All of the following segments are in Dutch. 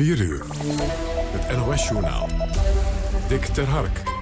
4 uur. Het NOS-journaal. Dick ter Hark.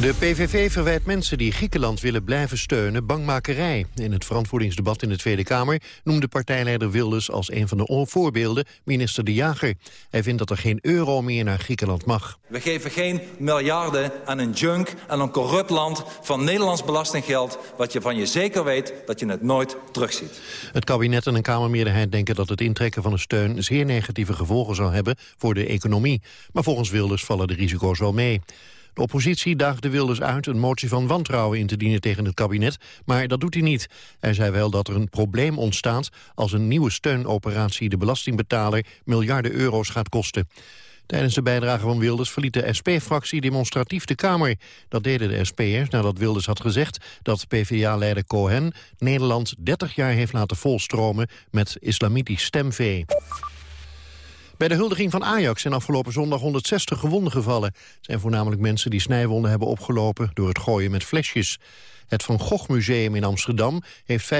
De PVV verwijt mensen die Griekenland willen blijven steunen bangmakerij. In het verantwoordingsdebat in de Tweede Kamer noemde partijleider Wilders als een van de voorbeelden minister De Jager. Hij vindt dat er geen euro meer naar Griekenland mag. We geven geen miljarden aan een junk, aan een corrupt land van Nederlands belastinggeld, wat je van je zeker weet dat je het nooit terugziet. Het kabinet en een Kamermeerderheid denken dat het intrekken van de steun zeer negatieve gevolgen zal hebben voor de economie. Maar volgens Wilders vallen de risico's wel mee. De oppositie daagde Wilders uit een motie van wantrouwen in te dienen tegen het kabinet, maar dat doet hij niet. Hij zei wel dat er een probleem ontstaat als een nieuwe steunoperatie de belastingbetaler miljarden euro's gaat kosten. Tijdens de bijdrage van Wilders verliet de SP-fractie demonstratief de Kamer. Dat deden de SP'ers nadat Wilders had gezegd dat PvdA-leider Cohen Nederland 30 jaar heeft laten volstromen met islamitisch stemvee. Bij de huldiging van Ajax zijn afgelopen zondag 160 gewonden gevallen. Het zijn voornamelijk mensen die snijwonden hebben opgelopen door het gooien met flesjes. Het Van Gogh Museum in Amsterdam heeft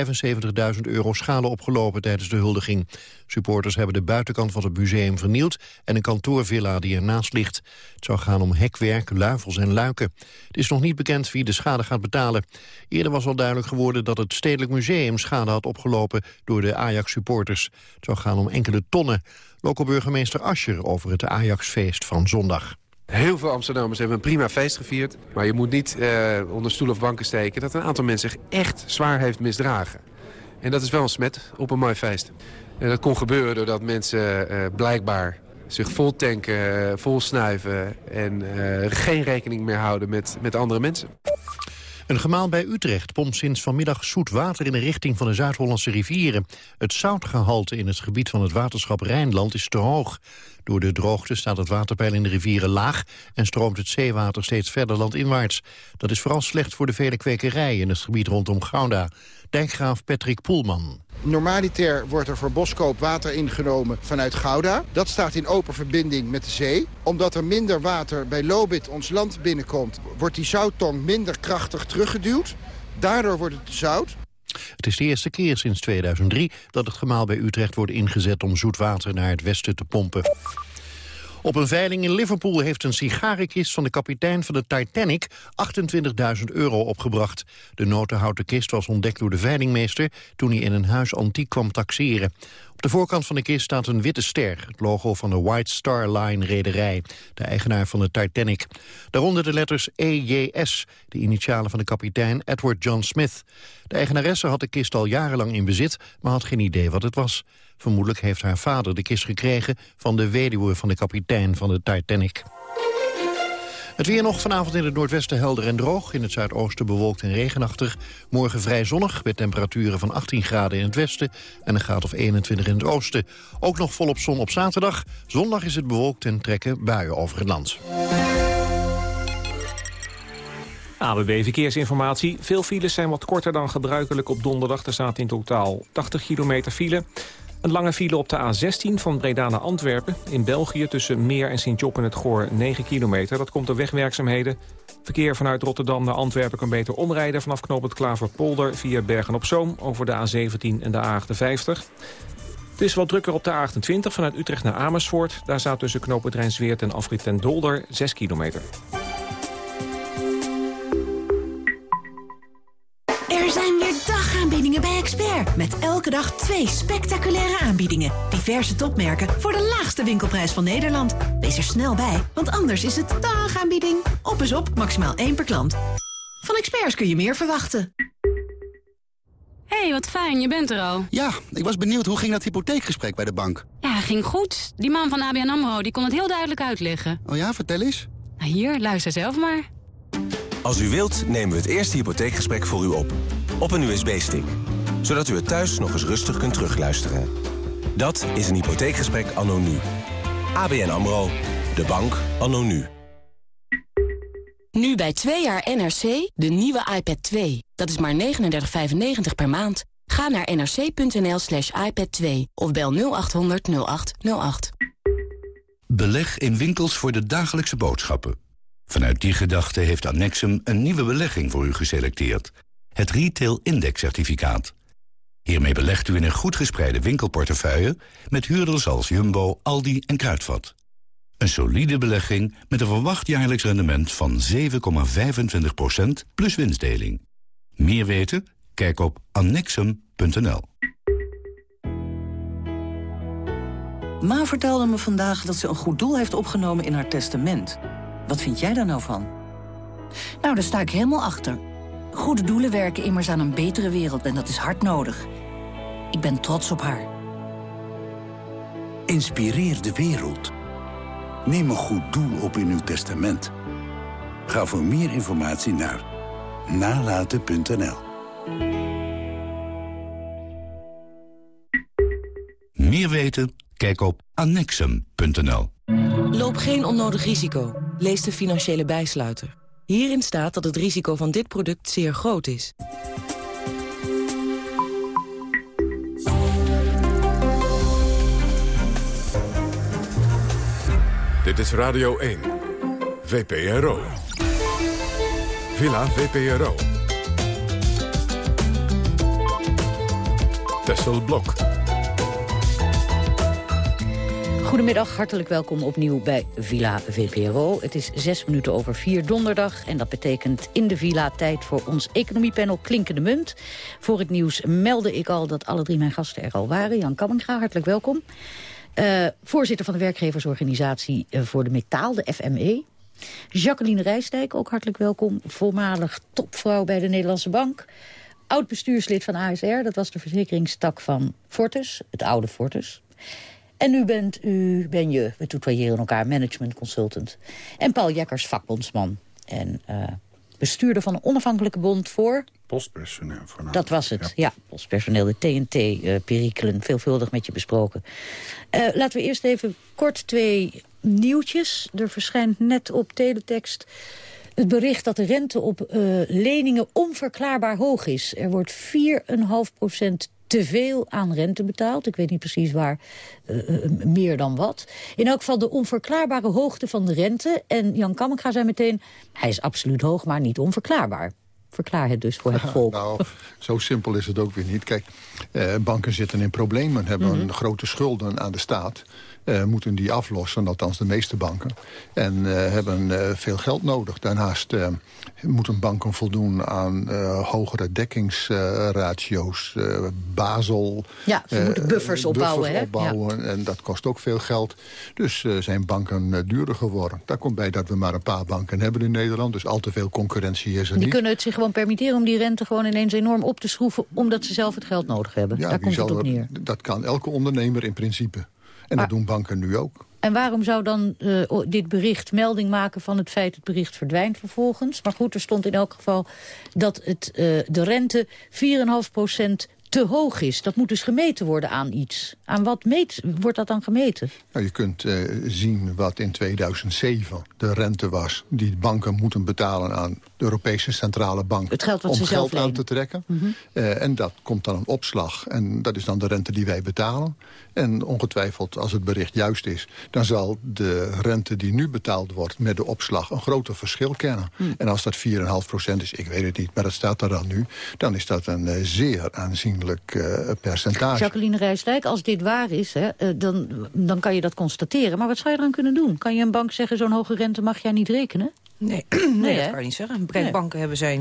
75.000 euro schade opgelopen tijdens de huldiging. Supporters hebben de buitenkant van het museum vernield en een kantoorvilla die ernaast ligt. Het zou gaan om hekwerk, luifels en luiken. Het is nog niet bekend wie de schade gaat betalen. Eerder was al duidelijk geworden dat het Stedelijk Museum schade had opgelopen door de Ajax-supporters. Het zou gaan om enkele tonnen. Local burgemeester Ascher over het Ajax-feest van zondag. Heel veel Amsterdammers hebben een prima feest gevierd. Maar je moet niet uh, onder stoel of banken steken... dat een aantal mensen zich echt zwaar heeft misdragen. En dat is wel een smet op een mooi feest. En dat kon gebeuren doordat mensen uh, blijkbaar zich vol tanken, uh, vol snuiven... en geen rekening meer houden met, met andere mensen. Een gemaal bij Utrecht pompt sinds vanmiddag zoet water in de richting van de Zuid-Hollandse rivieren. Het zoutgehalte in het gebied van het waterschap Rijnland is te hoog. Door de droogte staat het waterpeil in de rivieren laag... en stroomt het zeewater steeds verder landinwaarts. Dat is vooral slecht voor de vele kwekerijen in het gebied rondom Gouda. Dijkgraaf Patrick Poelman. Normaliter wordt er voor boskoop water ingenomen vanuit Gouda. Dat staat in open verbinding met de zee. Omdat er minder water bij Lobit ons land binnenkomt... wordt die zouttong minder krachtig teruggeduwd. Daardoor wordt het zout. Het is de eerste keer sinds 2003 dat het gemaal bij Utrecht wordt ingezet om zoet water naar het westen te pompen. Op een veiling in Liverpool heeft een sigarenkist van de kapitein van de Titanic 28.000 euro opgebracht. De notenhouten kist was ontdekt door de veilingmeester toen hij in een huis antiek kwam taxeren. Op de voorkant van de kist staat een witte ster, het logo van de White Star Line rederij, de eigenaar van de Titanic. Daaronder de letters EJS, de initialen van de kapitein Edward John Smith. De eigenaresse had de kist al jarenlang in bezit, maar had geen idee wat het was. Vermoedelijk heeft haar vader de kist gekregen van de weduwe van de kapitein van de Titanic. Het weer nog vanavond in het noordwesten helder en droog. In het zuidoosten bewolkt en regenachtig. Morgen vrij zonnig met temperaturen van 18 graden in het westen... en een graad of 21 in het oosten. Ook nog volop zon op zaterdag. Zondag is het bewolkt en trekken buien over het land. ABB Verkeersinformatie. Veel files zijn wat korter dan gebruikelijk op donderdag. Er staat in totaal 80 kilometer file. Een lange file op de A16 van Breda naar Antwerpen. In België tussen Meer en Sint-Job en het Goor 9 kilometer. Dat komt door wegwerkzaamheden. Verkeer vanuit Rotterdam naar Antwerpen kan beter omrijden... vanaf knooppunt Klaverpolder via Bergen-op-Zoom... over de A17 en de A58. Het is wat drukker op de A28 vanuit Utrecht naar Amersfoort. Daar staat tussen knooppunt Rijnsweert en Afrit ten Dolder 6 kilometer. Expert. Met elke dag twee spectaculaire aanbiedingen. Diverse topmerken voor de laagste winkelprijs van Nederland. Wees er snel bij, want anders is het dagaanbieding. Op is op, maximaal één per klant. Van Experts kun je meer verwachten. hey, wat fijn, je bent er al. Ja, ik was benieuwd hoe ging dat hypotheekgesprek bij de bank? Ja, ging goed. Die man van ABN AMRO die kon het heel duidelijk uitleggen. Oh ja, vertel eens. Nou, hier, luister zelf maar. Als u wilt, nemen we het eerste hypotheekgesprek voor u op. Op een USB-stick. Zodat u het thuis nog eens rustig kunt terugluisteren. Dat is een hypotheekgesprek anno nu. ABN AMRO. De bank anno nu. Nu bij 2 jaar NRC de nieuwe iPad 2. Dat is maar 39,95 per maand. Ga naar nrc.nl slash iPad 2 of bel 0800 0808. Beleg in winkels voor de dagelijkse boodschappen. Vanuit die gedachte heeft Annexum een nieuwe belegging voor u geselecteerd. Het Retail Index Certificaat. Hiermee belegt u in een goed gespreide winkelportefeuille... met huurders als Jumbo, Aldi en Kruidvat. Een solide belegging met een verwacht jaarlijks rendement van 7,25% plus winstdeling. Meer weten? Kijk op annexum.nl. Ma vertelde me vandaag dat ze een goed doel heeft opgenomen in haar testament. Wat vind jij daar nou van? Nou, daar sta ik helemaal achter. Goede doelen werken immers aan een betere wereld en dat is hard nodig. Ik ben trots op haar. Inspireer de wereld. Neem een goed doel op in uw testament. Ga voor meer informatie naar nalaten.nl. Meer weten? Kijk op annexum.nl. Loop geen onnodig risico. Lees de financiële bijsluiter. Hierin staat dat het risico van dit product zeer groot is. Dit is Radio 1. VPRO. Villa VPRO. Tessel Blok. Goedemiddag, hartelijk welkom opnieuw bij Villa VPRO. Het is zes minuten over vier donderdag en dat betekent in de Villa tijd voor ons economiepanel Klinkende Munt. Voor het nieuws meldde ik al dat alle drie mijn gasten er al waren. Jan Kamminga, hartelijk welkom. Uh, voorzitter van de werkgeversorganisatie uh, voor de metaal, de FME. Jacqueline Rijstijk, ook hartelijk welkom. Voormalig topvrouw bij de Nederlandse Bank. Oud bestuurslid van ASR, dat was de verzekeringstak van Fortis, het oude Fortis. En nu bent u, ben je, we tutoyeren elkaar, management consultant. En Paul Jekkers, vakbondsman. En uh, bestuurder van een onafhankelijke bond voor... Postpersoneel voornamelijk. Dat was het, ja. ja postpersoneel, de TNT-perikelen, uh, veelvuldig met je besproken. Uh, laten we eerst even kort twee nieuwtjes. Er verschijnt net op teletext het bericht dat de rente op uh, leningen onverklaarbaar hoog is. Er wordt 4,5 procent te veel aan rente betaald. Ik weet niet precies waar, uh, meer dan wat. In elk geval de onverklaarbare hoogte van de rente. En Jan Kamminga zei meteen, hij is absoluut hoog, maar niet onverklaarbaar. Verklaar het dus voor het volk. nou, zo simpel is het ook weer niet. Kijk, eh, banken zitten in problemen, hebben mm -hmm. grote schulden aan de staat. Uh, moeten die aflossen, althans de meeste banken. En uh, hebben veel geld nodig. Daarnaast moeten banken voldoen aan hogere dekkingsratio's, Basel. Ja, ze moeten buffers opbouwen. Buffers opbouwen ja. En dat kost ook veel geld. Dus zijn banken duurder geworden. Daar komt bij dat we maar een paar banken hebben in Nederland. Dus al te veel concurrentie is er die niet. Die kunnen het zich gewoon permitteren om die rente gewoon ineens enorm op te schroeven... omdat ze zelf het geld nodig hebben. Ja, Daar komt het op neer. Er, dat kan elke ondernemer in principe. En maar, dat doen banken nu ook. En waarom zou dan uh, dit bericht melding maken van het feit... het bericht verdwijnt vervolgens? Maar goed, er stond in elk geval dat het, uh, de rente 4,5 procent te hoog is. Dat moet dus gemeten worden aan iets. Aan wat meet, wordt dat dan gemeten? Nou, je kunt uh, zien wat in 2007 de rente was... die banken moeten betalen aan de Europese Centrale Bank... Het geld wat om ze geld zelf aan te trekken. Mm -hmm. uh, en dat komt dan een opslag. En dat is dan de rente die wij betalen. En ongetwijfeld, als het bericht juist is... dan zal de rente die nu betaald wordt met de opslag... een groter verschil kennen. Hm. Mm. En als dat 4,5 procent is, ik weet het niet... maar dat staat er dan nu... dan is dat een uh, zeer aanzienlijk uh, percentage. Jacqueline Rijsdijk, als dit waar is, hè, uh, dan, dan kan je dat constateren. Maar wat zou je eraan kunnen doen? Kan je een bank zeggen, zo'n hoge rente mag jij niet rekenen? Nee, nee, nee dat kan je niet zeggen. Nee. banken hebben zijn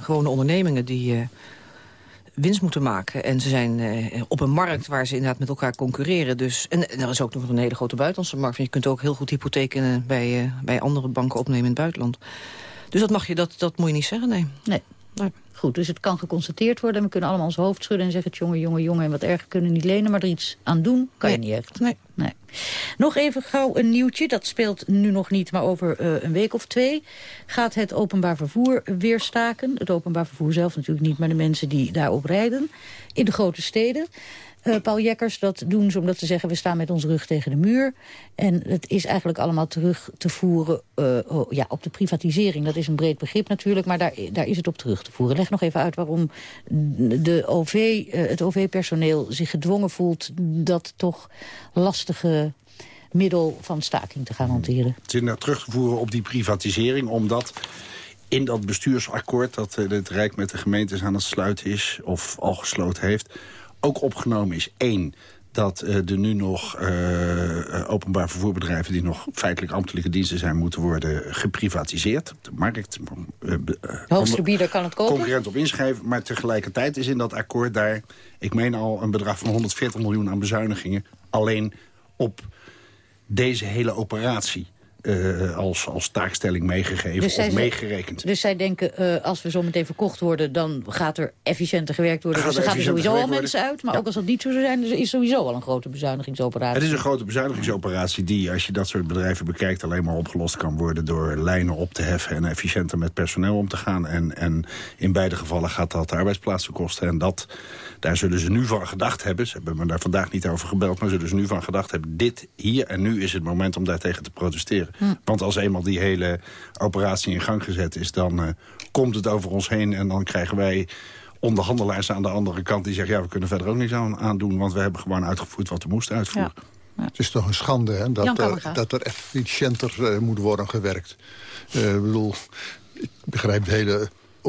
gewone ondernemingen die winst moeten maken. En ze zijn uh, op een markt waar ze inderdaad met elkaar concurreren. Dus, en, en er is ook nog een hele grote buitenlandse markt. Je kunt ook heel goed hypotheken bij, uh, bij andere banken opnemen in het buitenland. Dus dat, mag je, dat, dat moet je niet zeggen, nee. Nee. Maar goed, dus het kan geconstateerd worden. En we kunnen allemaal ons hoofd schudden en zeggen... jongen, jongen, jongen, en wat erger kunnen niet lenen. Maar er iets aan doen kan nee. je niet echt. Nee. nee. Nog even gauw een nieuwtje. Dat speelt nu nog niet, maar over uh, een week of twee... gaat het openbaar vervoer weer staken. Het openbaar vervoer zelf natuurlijk niet, maar de mensen die daarop rijden. In de grote steden. Uh, Paul Jekkers, dat doen ze omdat ze zeggen... we staan met ons rug tegen de muur. En het is eigenlijk allemaal terug te voeren uh, oh, ja, op de privatisering. Dat is een breed begrip natuurlijk, maar daar, daar is het op terug te voeren. Leg nog even uit waarom de OV, het OV-personeel zich gedwongen voelt... dat toch lastige middel van staking te gaan hanteren. Het is naar terug te voeren op die privatisering, omdat in dat bestuursakkoord dat eh, het Rijk met de gemeentes aan het sluiten is... of al gesloten heeft, ook opgenomen is één dat uh, er nu nog uh, openbaar vervoerbedrijven... die nog feitelijk ambtelijke diensten zijn... moeten worden geprivatiseerd op de markt. Uh, Hoogste bieder kan het kopen. Concurrent op inschrijven. Maar tegelijkertijd is in dat akkoord daar... ik meen al een bedrag van 140 miljoen aan bezuinigingen... alleen op deze hele operatie uh, als, als taakstelling meegegeven dus of meegerekend. Dus zij denken, uh, als we zo meteen verkocht worden... dan gaat er efficiënter gewerkt worden. Gaat dus er gaan er sowieso al mensen uit. Maar ja. ook als dat niet zo zou zijn, dus is sowieso al een grote bezuinigingsoperatie. Het is een grote bezuinigingsoperatie die, als je dat soort bedrijven bekijkt... alleen maar opgelost kan worden door lijnen op te heffen... en efficiënter met personeel om te gaan. En, en in beide gevallen gaat dat arbeidsplaatsen kosten. En dat, daar zullen ze nu van gedacht hebben... ze hebben me daar vandaag niet over gebeld... maar zullen ze nu van gedacht hebben... dit hier en nu is het moment om daartegen te protesteren. Hm. Want als eenmaal die hele operatie in gang gezet is... dan uh, komt het over ons heen en dan krijgen wij onderhandelaars aan de andere kant... die zeggen, ja, we kunnen verder ook niks aan, aan doen... want we hebben gewoon uitgevoerd wat we moesten uitvoeren. Ja. Ja. Het is toch een schande hè, dat, er, dat er efficiënter uh, moet worden gewerkt. Uh, ik bedoel, ik begrijp de hele,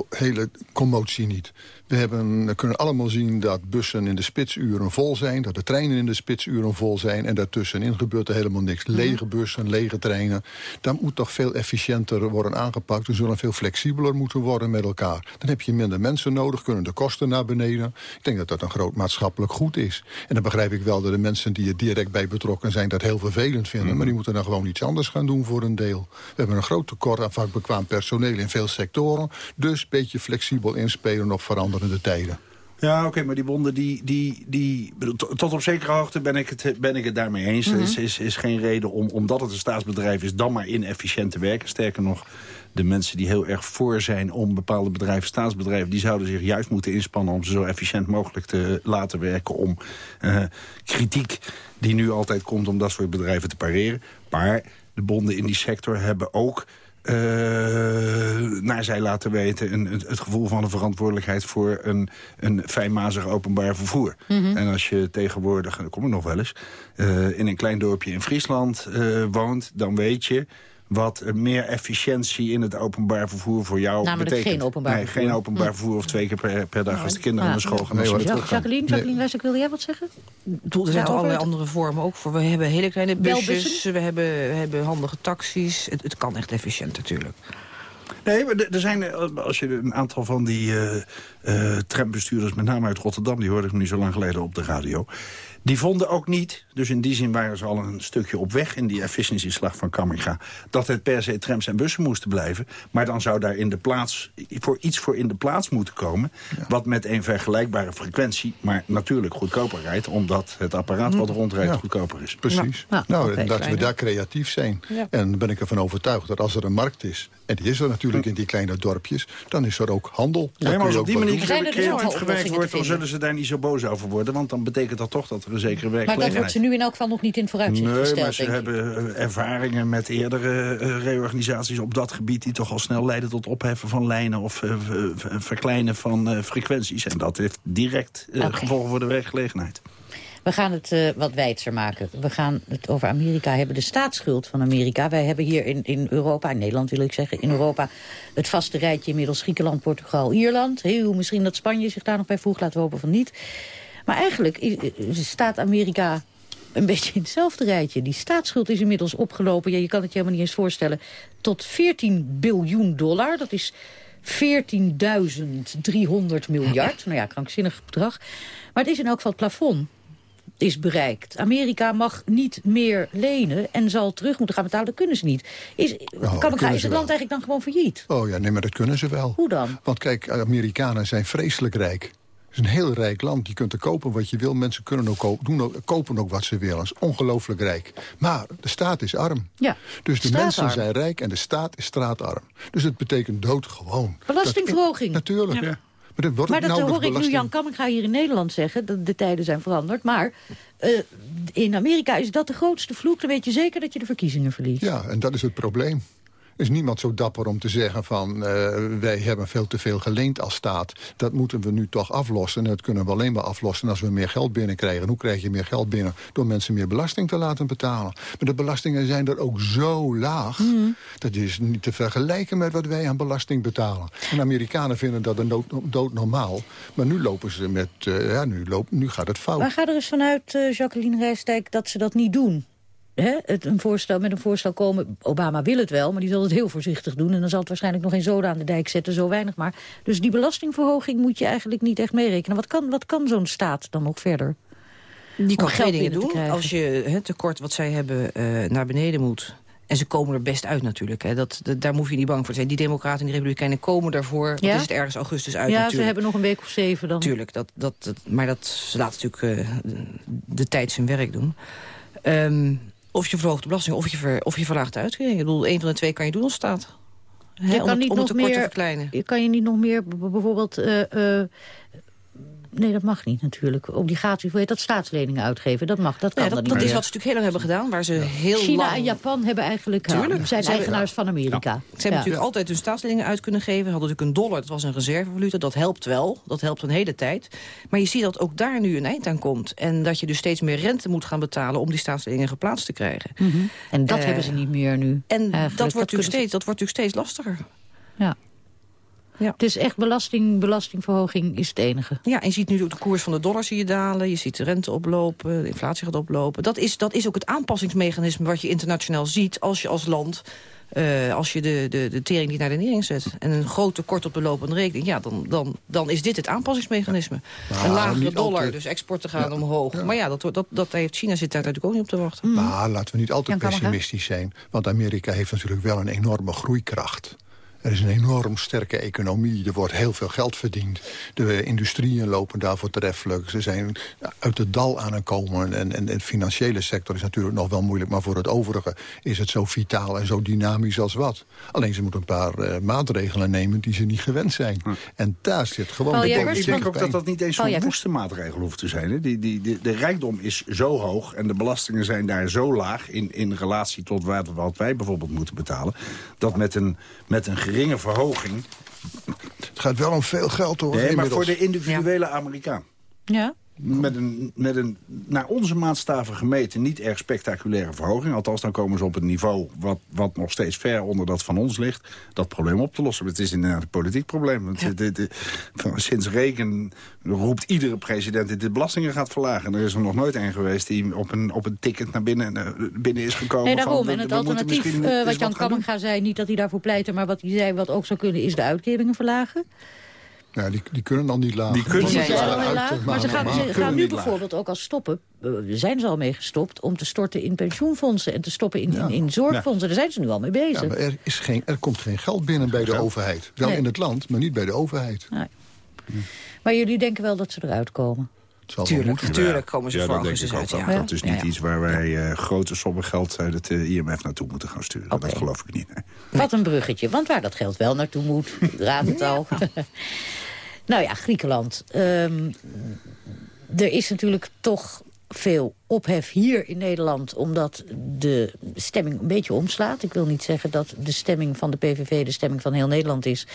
hele commotie niet. We, hebben, we kunnen allemaal zien dat bussen in de spitsuren vol zijn... dat de treinen in de spitsuren vol zijn... en daartussenin gebeurt er helemaal niks. Mhm. Lege bussen, lege treinen. Dat moet toch veel efficiënter worden aangepakt. We zullen veel flexibeler moeten worden met elkaar. Dan heb je minder mensen nodig, kunnen de kosten naar beneden. Ik denk dat dat een groot maatschappelijk goed is. En dan begrijp ik wel dat de mensen die er direct bij betrokken zijn... dat heel vervelend vinden, Mhm. maar die moeten dan gewoon iets anders gaan doen voor een deel. We hebben een groot tekort aan vakbekwaam personeel in veel sectoren. Dus een beetje flexibel inspelen op veranderende tijden. Ja, oké, maar die bonden, die, die, die, tot op zekere hoogte ben ik het, ben ik het daarmee eens. Er is, is, is geen reden om, omdat het een staatsbedrijf is, dan maar inefficiënt te werken. Sterker nog, de mensen die heel erg voor zijn om bepaalde bedrijven, staatsbedrijven... die zouden zich juist moeten inspannen om ze zo efficiënt mogelijk te laten werken... om uh, kritiek die nu altijd komt om dat soort bedrijven te pareren. Maar de bonden in die sector hebben ook uh, naar zij laten weten... Een, het, het gevoel van een verantwoordelijkheid voor een, een fijnmazig openbaar vervoer. Mm -hmm. En als je tegenwoordig, dat kom ik nog wel eens... Uh, in een klein dorpje in Friesland uh, woont, dan weet je wat meer efficiëntie in het openbaar vervoer voor jou Namelijk betekent. geen openbaar nee, vervoer. geen openbaar vervoer of twee keer per, per dag als de kinderen naar school gaan. Nee, nee, Jacqueline, Jacqueline Wijsek, wil jij wat zeggen? Er zijn allerlei andere vormen ook voor. We hebben hele kleine busjes, we hebben, we hebben handige taxis. Het, het kan echt efficiënt natuurlijk. Nee, maar er zijn, als je een aantal van die uh, uh, trambestuurders, met name uit Rotterdam... die hoorde ik niet zo lang geleden op de radio... Die vonden ook niet, dus in die zin waren ze al een stukje op weg... in die efficiëntieslag van Kamminga... dat het per se trams en bussen moesten blijven. Maar dan zou daar in de plaats, voor iets voor in de plaats moeten komen... Ja. wat met een vergelijkbare frequentie, maar natuurlijk goedkoper rijdt... omdat het apparaat wat rondrijdt ja. goedkoper is. Precies. Ja. Nou, okay, dat we daar creatief zijn. En ben ik ervan overtuigd dat als er een markt is... en die is er natuurlijk in die kleine dorpjes... dan is er ook handel. Ja, maar als op die manier creatief gewerkt wordt... dan zullen ze daar niet zo boos over worden. Want dan betekent dat toch dat er een zekere werkgelegenheid... Maar dat wordt ze nu in elk geval nog niet in vooruitzicht nee, gesteld, maar ze hebben ervaringen met eerdere uh, reorganisaties op dat gebied... die toch al snel leiden tot opheffen van lijnen... of uh, verkleinen van uh, frequenties. En dat heeft direct okay. gevolgen voor de werkgelegenheid. We gaan het uh, wat wijdser maken. We gaan het over Amerika hebben. De staatsschuld van Amerika. Wij hebben hier in, in Europa, in Nederland wil ik zeggen... in Europa het vaste rijtje inmiddels Griekenland, Portugal, Ierland. Heel, misschien dat Spanje zich daar nog bij voegt, laten we hopen van niet. Maar eigenlijk staat Amerika een beetje in hetzelfde rijtje. Die staatsschuld is inmiddels opgelopen, ja, je kan het je helemaal niet eens voorstellen... tot 14 biljoen dollar. Dat is 14.300 miljard. Nou ja, krankzinnig bedrag. Maar het is in elk geval het plafond is bereikt. Amerika mag niet meer lenen en zal terug moeten gaan betalen. Dat kunnen ze niet. Is, Oh, kan kunnen is het land eigenlijk dan gewoon failliet? Oh ja, nee, maar dat kunnen ze wel. Hoe dan? Want kijk, Amerikanen zijn vreselijk rijk. Het is een heel rijk land. Je kunt er kopen wat je wil. Mensen kunnen ook kopen, doen ook, kopen ook wat ze willen. Dat is ongelooflijk rijk. Maar de staat is arm. Ja, Dus de straatarm. mensen zijn rijk en de staat is straatarm. Dus het betekent doodgewoon. Belastingverhoging. Dat, natuurlijk. Ja. Maar dat wordt Maar dat hoor ik nu Jan Kamminga hier in Nederland zeggen. Dat de tijden zijn veranderd. Maar uh, in Amerika is dat de grootste vloek. Dan weet je zeker dat je de verkiezingen verliest. Ja, en dat is het probleem. Is niemand zo dapper om te zeggen van... eh, wij hebben veel te veel geleend als staat. Dat moeten we nu toch aflossen. En dat kunnen we alleen maar aflossen als we meer geld binnenkrijgen. Hoe krijg je meer geld binnen? Door mensen meer belasting te laten betalen. Maar de belastingen zijn er ook zo laag. Dat is niet te vergelijken met wat wij aan belasting betalen. En Amerikanen vinden dat een dood, doodnormaal. Maar nu lopen ze met... eh, ja, nu, loop, nu gaat het fout. Maar ga er eens vanuit, eh, Jacqueline Rijstijk, dat ze dat niet doen. Hè? Het, een voorstel, met een voorstel komen. Obama wil het wel, maar die zal het heel voorzichtig doen. En dan zal het waarschijnlijk nog geen zoden aan de dijk zetten, zo weinig maar. Dus die belastingverhoging moet je eigenlijk niet echt meerekenen. Wat kan, wat kan zo'n staat dan nog verder? Die kan geld dingen doen. Als je het tekort wat zij hebben eh, naar beneden moet... En ze komen er best uit natuurlijk. Hè. Dat, dat- daar moet je niet bang voor zijn. Die democraten en die republikeinen komen daarvoor. Ja? is het ergens augustus uit ja, natuurlijk. ze hebben nog een week of zeven dan. Tuurlijk, dat, dat, dat- maar dat, ze laten natuurlijk eh, de, de tijd zijn werk doen. Ehm, of je verhoogt de belasting, of je, ver, of je verlaagt de uitkering. Ik bedoel, één van de twee kan je doen als staat. Je om kan het, niet om nog tekort te meer- verkleinen. Je kan je niet nog meer, bijvoorbeeld... eh, eh, nee, dat mag niet natuurlijk. Obligaties, hoe heet dat, staatsleningen uitgeven. Dat mag, dat kan dat, niet dat is wat ze natuurlijk heel lang hebben gedaan. Waar ze heel China lang... en Japan hebben eigenlijk Tuurlijk. zijn eigenaars van Amerika. Ze hebben natuurlijk altijd hun staatsleningen uit kunnen geven. Hadden natuurlijk een dollar, dat was een reservevaluta. Dat helpt wel, dat helpt een hele tijd. Maar je ziet dat ook daar nu een eind aan komt. En dat je dus steeds meer rente moet gaan betalen... om die staatsleningen geplaatst te krijgen. Mhm. En dat Eh, hebben ze niet meer nu. En dat wordt, natuurlijk ze- steeds, dat wordt natuurlijk steeds lastiger. Ja. Ja. Het is echt belasting, belastingverhoging is het enige. Ja, en je ziet nu ook de koers van de dollar zie je dalen. Je ziet de rente oplopen, de inflatie gaat oplopen. Dat is, dat is ook het aanpassingsmechanisme wat je internationaal ziet... als je als land, eh, als je de, de, de tering niet naar de nering zet... en een groot tekort op de lopende rekening... ja, dan, dan, dan is dit het aanpassingsmechanisme. Een lagere niet dollar, altijd. dus exporten gaan Ja. omhoog. Maar ja, dat, dat, dat heeft China zit daar natuurlijk ook niet op te wachten. Maar laten we niet al te Jan Kammerga? pessimistisch zijn. Want Amerika heeft natuurlijk wel een enorme groeikracht. Er is een enorm sterke economie. Er wordt heel veel geld verdiend. De industrieën lopen daar voortreffelijk. Ze zijn uit het dal aan het komen. En, en, en de financiële sector is natuurlijk nog wel moeilijk. Maar voor het overige is het zo vitaal en zo dynamisch als wat. Alleen ze moeten een paar eh, maatregelen nemen die ze niet gewend zijn. En daar zit gewoon... Paul de Ik denk, Jekkers, ik denk ook dat dat niet eens zo'n woeste maatregel hoeft te zijn. Hè. Die, die, die- de rijkdom is zo hoog en de belastingen zijn daar zo laag... in, in relatie tot wat, wat wij bijvoorbeeld moeten betalen... dat met een, met een geringe verhoging... Het gaat wel om veel geld hoor. Nee, maar inmiddels. voor de individuele Amerikaan. Ja? Met een, met een naar onze maatstaven gemeten niet erg spectaculaire verhoging. Althans, dan komen ze op een niveau wat, wat nog steeds ver onder dat van ons ligt. Dat probleem op te lossen. Het is inderdaad een politiek probleem. Want de- van- sinds Reagan roept iedere president dat de belastingen gaat verlagen. En er is er nog nooit een geweest die op een, op een ticket naar binnen, eh, binnen is gekomen. Nee, van, daarom. En het alternatief, eh, wat Jan. Kamminga zei, niet dat hij daarvoor pleitte... maar wat hij zei, wat ook zou kunnen, is de uitkeringen verlagen. Ja, die, die kunnen dan niet laag. Die kunnen niet laag. maar ze gaan, ze gaan nu bijvoorbeeld ook al stoppen. eh, Daar zijn ze al mee gestopt om te storten in pensioenfondsen... en te stoppen in, in, in zorgfondsen. Daar zijn ze nu al mee bezig. Ja, maar er, is geen, er komt geen geld binnen bij de overheid. Wel Nee. in het land, maar niet bij de overheid. Nee. Maar jullie denken wel dat ze eruit komen? Het zal wel Tuurlijk, moeten. tuurlijk komen ze Ja, voor augustus uit. Ja. Dat is niet ja. iets waar wij eh, grote sommen geld uit het eh, IMF naartoe moeten gaan sturen. Dat geloof ik niet. nee. Wat een bruggetje, want waar dat geld wel naartoe moet, raad het al. nou ja, Griekenland. Ehm, er is natuurlijk toch veel ophef hier in Nederland... omdat de stemming een beetje omslaat. Ik wil niet zeggen dat de stemming van de PVV de stemming van heel Nederland is.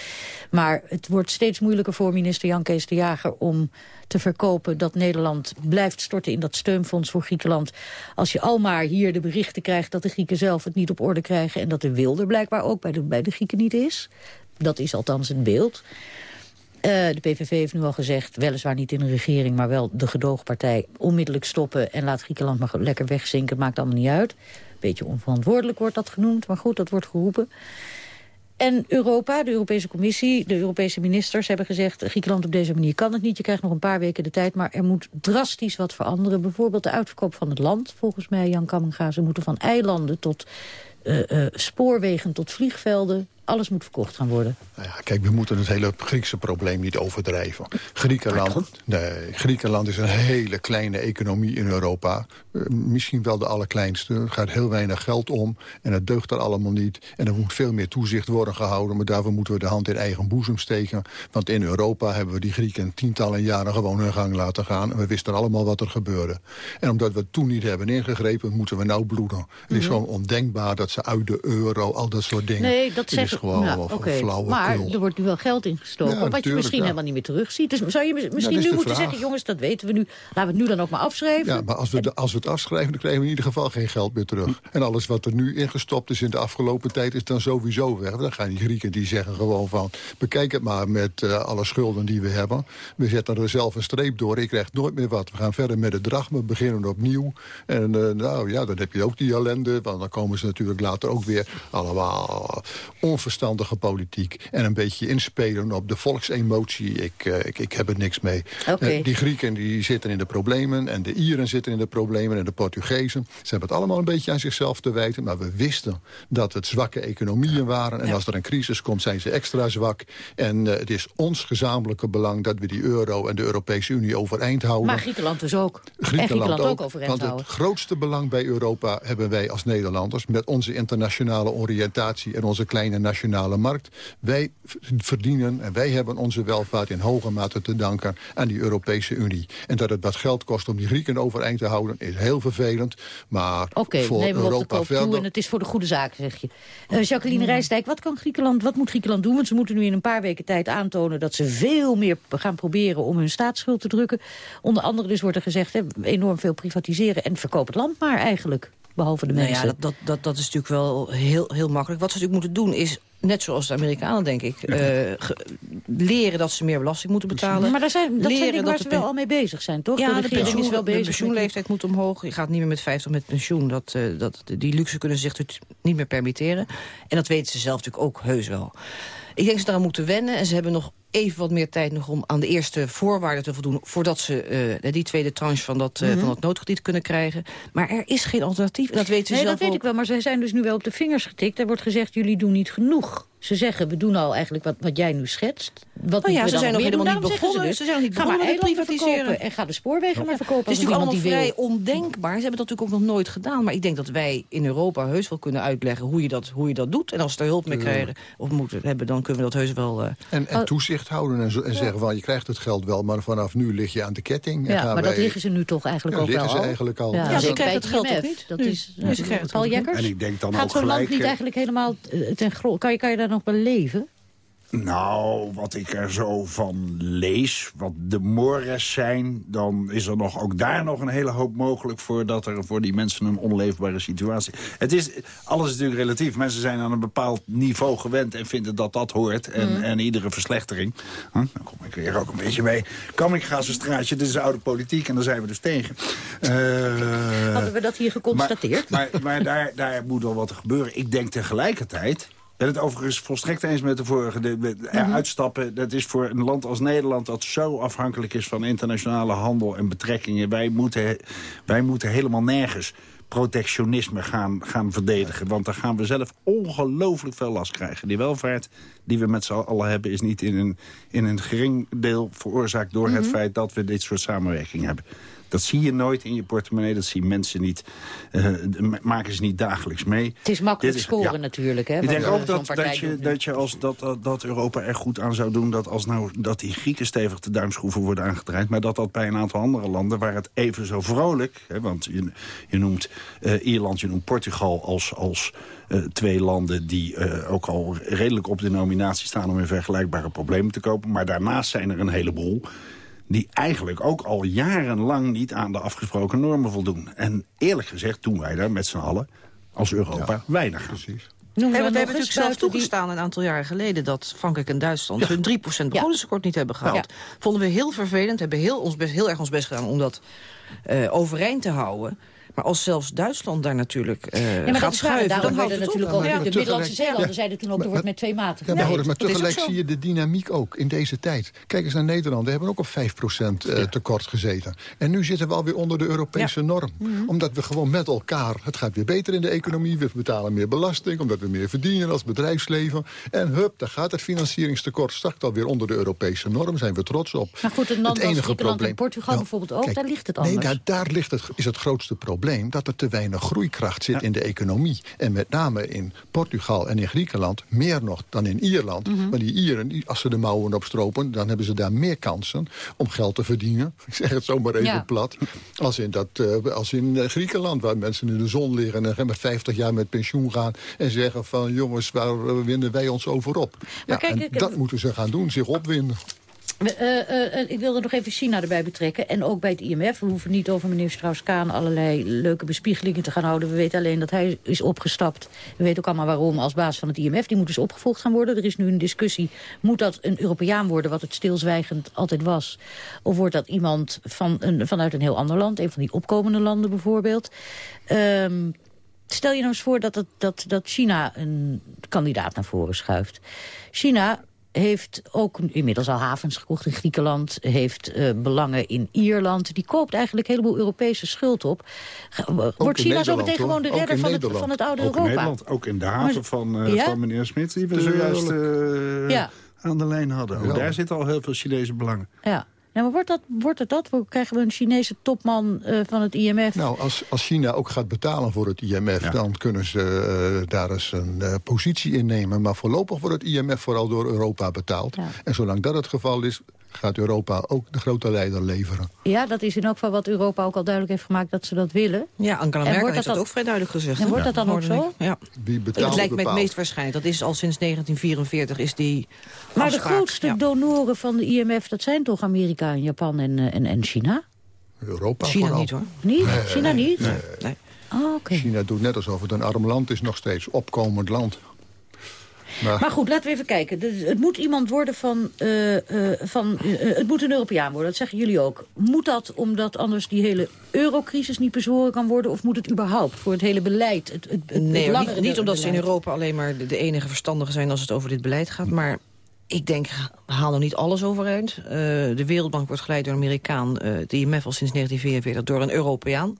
Maar het wordt steeds moeilijker voor minister Jan Kees de Jager... om te verkopen dat Nederland blijft storten in dat steunfonds voor Griekenland. Als je al maar hier de berichten krijgt dat de Grieken zelf het niet op orde krijgen... en dat de wil er blijkbaar ook bij de, bij de Grieken niet is. Dat is althans het beeld. Eh, de PVV heeft nu al gezegd, weliswaar niet in een regering... maar wel de gedoogpartij onmiddellijk stoppen... en laat Griekenland maar lekker wegzinken, maakt allemaal niet uit. Beetje onverantwoordelijk wordt dat genoemd, maar goed, dat wordt geroepen. En Europa, de Europese Commissie, de Europese ministers hebben gezegd... Griekenland op deze manier kan het niet, je krijgt nog een paar weken de tijd... maar er moet drastisch wat veranderen. Bijvoorbeeld de uitverkoop van het land, volgens mij Jan Kammenga. Ze moeten van eilanden tot eh, eh, spoorwegen tot vliegvelden... alles moet verkocht gaan worden. Nou ja, kijk, we moeten het hele Griekse probleem niet overdrijven. Griekenland, nee, Griekenland is een hele kleine economie in Europa. Eh, misschien wel de allerkleinste. Er gaat heel weinig geld om en het deugt er allemaal niet. En er moet veel meer toezicht worden gehouden. Maar daarvoor moeten we de hand in eigen boezem steken. Want in Europa hebben we die Grieken tientallen jaren gewoon hun gang laten gaan. En we wisten allemaal wat er gebeurde. En omdat we toen niet hebben ingegrepen, moeten we nou bloeden. Het is gewoon ondenkbaar dat ze uit de euro, al dat soort dingen. Nee, dat gewoon. Maar er wordt nu wel geld ingestoken. Ja, wat je misschien ja. helemaal niet meer terugziet. Dus zou je mis- misschien is nu moeten vraag. zeggen... jongens, dat weten we nu. Laten we het nu dan ook maar afschrijven. Ja, maar als we, de- als we het afschrijven, dan krijgen we in ieder geval geen geld meer terug. En alles wat er nu ingestopt is in de afgelopen tijd... is dan sowieso weg. Dan gaan die Grieken die zeggen gewoon van... bekijk het maar met eh, alle schulden die we hebben. We zetten er zelf een streep door. Ik krijg nooit meer wat. We gaan verder met de drachme, beginnen opnieuw. En eh, nou ja, dan heb je ook die ellende. Want dan komen ze natuurlijk later ook weer... allemaal onverstandige politiek. En een beetje inspelen op de volksemotie. Ik, eh, ik, ik heb er niks mee. Eh, die Grieken die zitten in de problemen. En de Ieren zitten in de problemen. En de Portugezen. Ze hebben het allemaal een beetje aan zichzelf te wijten. Maar we wisten dat het zwakke economieën waren. En als er een crisis komt, zijn ze extra zwak. En eh, het is ons gezamenlijke belang dat we die euro en de Europese Unie overeind houden. Maar Griekenland dus ook. en Griekenland ook overeind want houden. het grootste belang bij Europa hebben wij als Nederlanders... met onze internationale oriëntatie en onze kleine nationale markt. Wij verdienen en wij hebben onze welvaart in hoge mate te danken aan die Europese Unie. En dat het wat geld kost om die Grieken overeind te houden is heel vervelend. Maar Oké, voor nemen we op de Europa koop toe en het is voor de goede zaak, zeg je. Eh, Jacqueline Rijsdijk, wat, kan Griekenland, wat moet Griekenland doen? Want ze moeten nu in een paar weken tijd aantonen... dat ze veel meer gaan proberen om hun staatsschuld te drukken. Onder andere dus wordt er gezegd, hè, enorm veel privatiseren... en verkoop het land maar eigenlijk, behalve de Nou mensen. ja, dat, dat, dat, dat is natuurlijk wel heel, heel makkelijk. Wat ze natuurlijk moeten doen is, net zoals de Amerikanen denk ik... eh, leren dat ze meer belasting moeten betalen. Maar daar zijn, dat zijn Leren dingen waar dat ze wel al mee bezig zijn, toch? Ja, de de, pensioen, is wel bezig de pensioenleeftijd moet omhoog. Je gaat niet meer met 50 met pensioen. Dat, eh, dat, die luxe kunnen ze zich natuurlijk niet meer permitteren. En dat weten ze zelf natuurlijk ook heus wel. Ik denk dat ze daaraan moeten wennen. En ze hebben nog even wat meer tijd nog om aan de eerste voorwaarden te voldoen... voordat ze eh, die tweede tranche van dat, eh, Mhm. van dat noodkrediet kunnen krijgen. Maar er is geen alternatief. En dat weten ze Nee, zelf dat weet ook. ik wel, maar ze zijn dus nu wel op de vingers getikt. Er wordt gezegd, jullie doen niet genoeg. Ze zeggen, we doen al eigenlijk wat, wat jij nu schetst. Wat Nou ja, ze dan zijn nog helemaal niet Daarom zeggen begonnen. Ze zijn nog niet ga maar begonnen privatiseren. verkopen En ga de spoorwegen maar verkopen Het is natuurlijk allemaal die vrij wil. ondenkbaar. Ze hebben dat natuurlijk ook nog nooit gedaan. Maar ik denk dat wij in Europa heus wel kunnen uitleggen hoe je dat, hoe je dat doet. En als ze er hulp mee krijgen of moeten hebben, dan kunnen we dat heus wel... eh, En, en Oh. Toezicht houden en, zo- en zeggen van je krijgt het geld wel... maar vanaf nu lig je aan de ketting. En Ja, gaan maar dat liggen ze nu toch eigenlijk Ja, ook wel liggen ze al. eigenlijk al. Ja, ze krijgen bij het geld ook niet. Dat Nu. is, Nu, ze krijgen het Paul. Jekkers? En ik denk dan Gaat zo'n land niet eh, eigenlijk helemaal eh, ten gro... Kan je, kan je daar nog wel leven? Nou, wat ik er zo van lees, wat de mores zijn... dan is er nog, ook daar nog een hele hoop mogelijk... voor dat er voor die mensen een onleefbare situatie... Het is, alles is natuurlijk relatief. Mensen zijn aan een bepaald niveau gewend... en vinden dat dat hoort. En, Mm. en iedere verslechtering... Huh, dan kom ik er ook een beetje bij. Kamikga's straatje, dit is oude politiek... en daar zijn we dus tegen. Eh, Hadden we dat hier geconstateerd? maar, maar, maar daar, daar moet wel wat gebeuren. Ik denk tegelijkertijd... Ben het overigens volstrekt eens met de vorige. De, de- Mhm. Uitstappen, dat is voor een land als Nederland... dat zo afhankelijk is van internationale handel en betrekkingen. Wij moeten, wij moeten helemaal nergens protectionisme gaan, gaan verdedigen. Want dan gaan we zelf ongelooflijk veel last krijgen. Die welvaart die we met z'n allen hebben... is niet in een, in een gering deel veroorzaakt door het Mhm. feit... dat we dit soort samenwerking hebben. Dat zie je nooit in je portemonnee, dat zien mensen niet, eh, m- maken ze niet dagelijks mee. Het is makkelijk is- scoren ja. natuurlijk. Hè, Ik denk eh, ook dat, dat, je, doet dat, je als, dat, dat, dat Europa er goed aan zou doen... dat als nou dat die Grieken stevig de duimschroeven worden aangedraaid... maar dat dat bij een aantal andere landen waar het even zo vrolijk... Hè, want je, je noemt eh, Ierland, je noemt Portugal als, als eh, twee landen... die eh, ook al redelijk op de nominatie staan om in vergelijkbare problemen te kopen. Maar daarnaast zijn er een heleboel die eigenlijk ook al jarenlang niet aan de afgesproken normen voldoen. En eerlijk gezegd doen wij daar met z'n allen als Europa weinig aan. Precies. We hebben nog natuurlijk zelf die- toegestaan een aantal jaren geleden... dat Frankrijk en Duitsland hun 3% begrotingstekort niet hebben gehaald. Vonden we heel vervelend, hebben heel, ons best, heel erg ons best gedaan... om dat eh, overeind te houden. Maar als zelfs Duitsland daar natuurlijk eh Ja, maar dat gaat schuiven... Daarom dan houdt het natuurlijk ook Ja, de Middellandse zeelanden Ja. zeiden toen ook, er wordt met twee maten. Ja, maar, tegelijk zie je de dynamiek ook in deze tijd. Kijk eens naar Nederland. We hebben ook op 5% eh, tekort gezeten. En nu zitten we alweer onder de Europese norm. Mhm. Omdat we gewoon met elkaar... Het gaat weer beter in de economie. We betalen meer belasting. Omdat we meer verdienen als bedrijfsleven. En hup, daar gaat het financieringstekort straks alweer onder de Europese norm. Zijn we trots op. Maar goed, een land het als enige en probleem... Portugal Nou, bijvoorbeeld ook, kijk, daar ligt het Nee, anders. daar, daar ligt het, is het grootste probleem. Probleem dat er te weinig groeikracht zit in de economie. En met name in Portugal en in Griekenland, meer nog dan in Ierland. Mhm. Maar die Ieren, die, als ze de mouwen opstropen... dan hebben ze daar meer kansen om geld te verdienen. Ik zeg het zomaar even Ja. plat. Als in, dat, eh, als in eh, Griekenland, waar mensen in de zon liggen... en met 50 jaar met pensioen gaan en zeggen van... jongens, waar eh, winnen wij ons over op? Ja, kijk, en dat moeten ze gaan doen, zich opwinden. Eh, eh, ik wilde nog even China erbij betrekken. En ook bij het IMF. We hoeven niet over meneer Strauss-Kaan allerlei leuke bespiegelingen te gaan houden. We weten alleen dat hij is opgestapt. We weten ook allemaal waarom als baas van het IMF. Die moet dus opgevolgd gaan worden. Er is nu een discussie. Moet dat een Europeaan worden, wat het stilzwijgend altijd was? Of wordt dat iemand van een, vanuit een heel ander land? Een van die opkomende landen bijvoorbeeld. Ehm, stel je nou eens voor dat, dat, dat China een kandidaat naar voren schuift. China heeft ook inmiddels al havens gekocht in Griekenland... heeft eh, belangen in Ierland. Die koopt eigenlijk een heleboel Europese schuld op. Ge- Wordt in China zo meteen hoor. gewoon de redder in van het, van het oude ook in Europa? Nederland, ook in de haven Maar- van, eh, Ja? van meneer Smit... die we zojuist eh, Ja. aan de lijn hadden. Ook daar zitten al heel veel Chinese belangen. Ja. Nou, maar wordt, dat, wordt het dat? Krijgen we een Chinese topman eh, van het IMF? Nou, als, als China ook gaat betalen voor het IMF... dan kunnen ze eh, daar eens een eh, positie in nemen. Maar voorlopig wordt het IMF vooral door Europa betaald. En zolang dat het geval is, gaat Europa ook de grote leider leveren. Ja, dat is in elk geval wat Europa ook al duidelijk heeft gemaakt dat ze dat willen. Ja, Angela En Merkel wordt heeft dat dan- ook vrij duidelijk gezegd. En wordt dat dan ook zo? Ja. Wie Het betaalt, lijkt me het meest waarschijnlijk. Dat is al sinds 1944 is die Maar de grootste Ja. donoren van de IMF, dat zijn toch Amerika en Japan en, eh, en, en China? Europa China vooral. niet hoor. Niet? Nee, China niet? nee. Nee. Oh, oké. China doet net alsof het een arm land is nog steeds. Opkomend land. Maar, Maar goed, laten we even kijken. Dus het moet iemand worden van... eh, eh, van eh, het moet een Europeaan worden, dat zeggen jullie ook. Moet dat omdat anders die hele eurocrisis niet bezworen kan worden? Of moet het überhaupt voor het hele beleid? Het, het, het Nee, niet, niet omdat ze in? Europa alleen maar de, de enige verstandigen zijn als het over dit beleid gaat. Maar ik denk, haal nog niet alles overeind. Eh, de Wereldbank wordt geleid door een Amerikaan. eh de IMF al sinds 1944 door een Europeaan.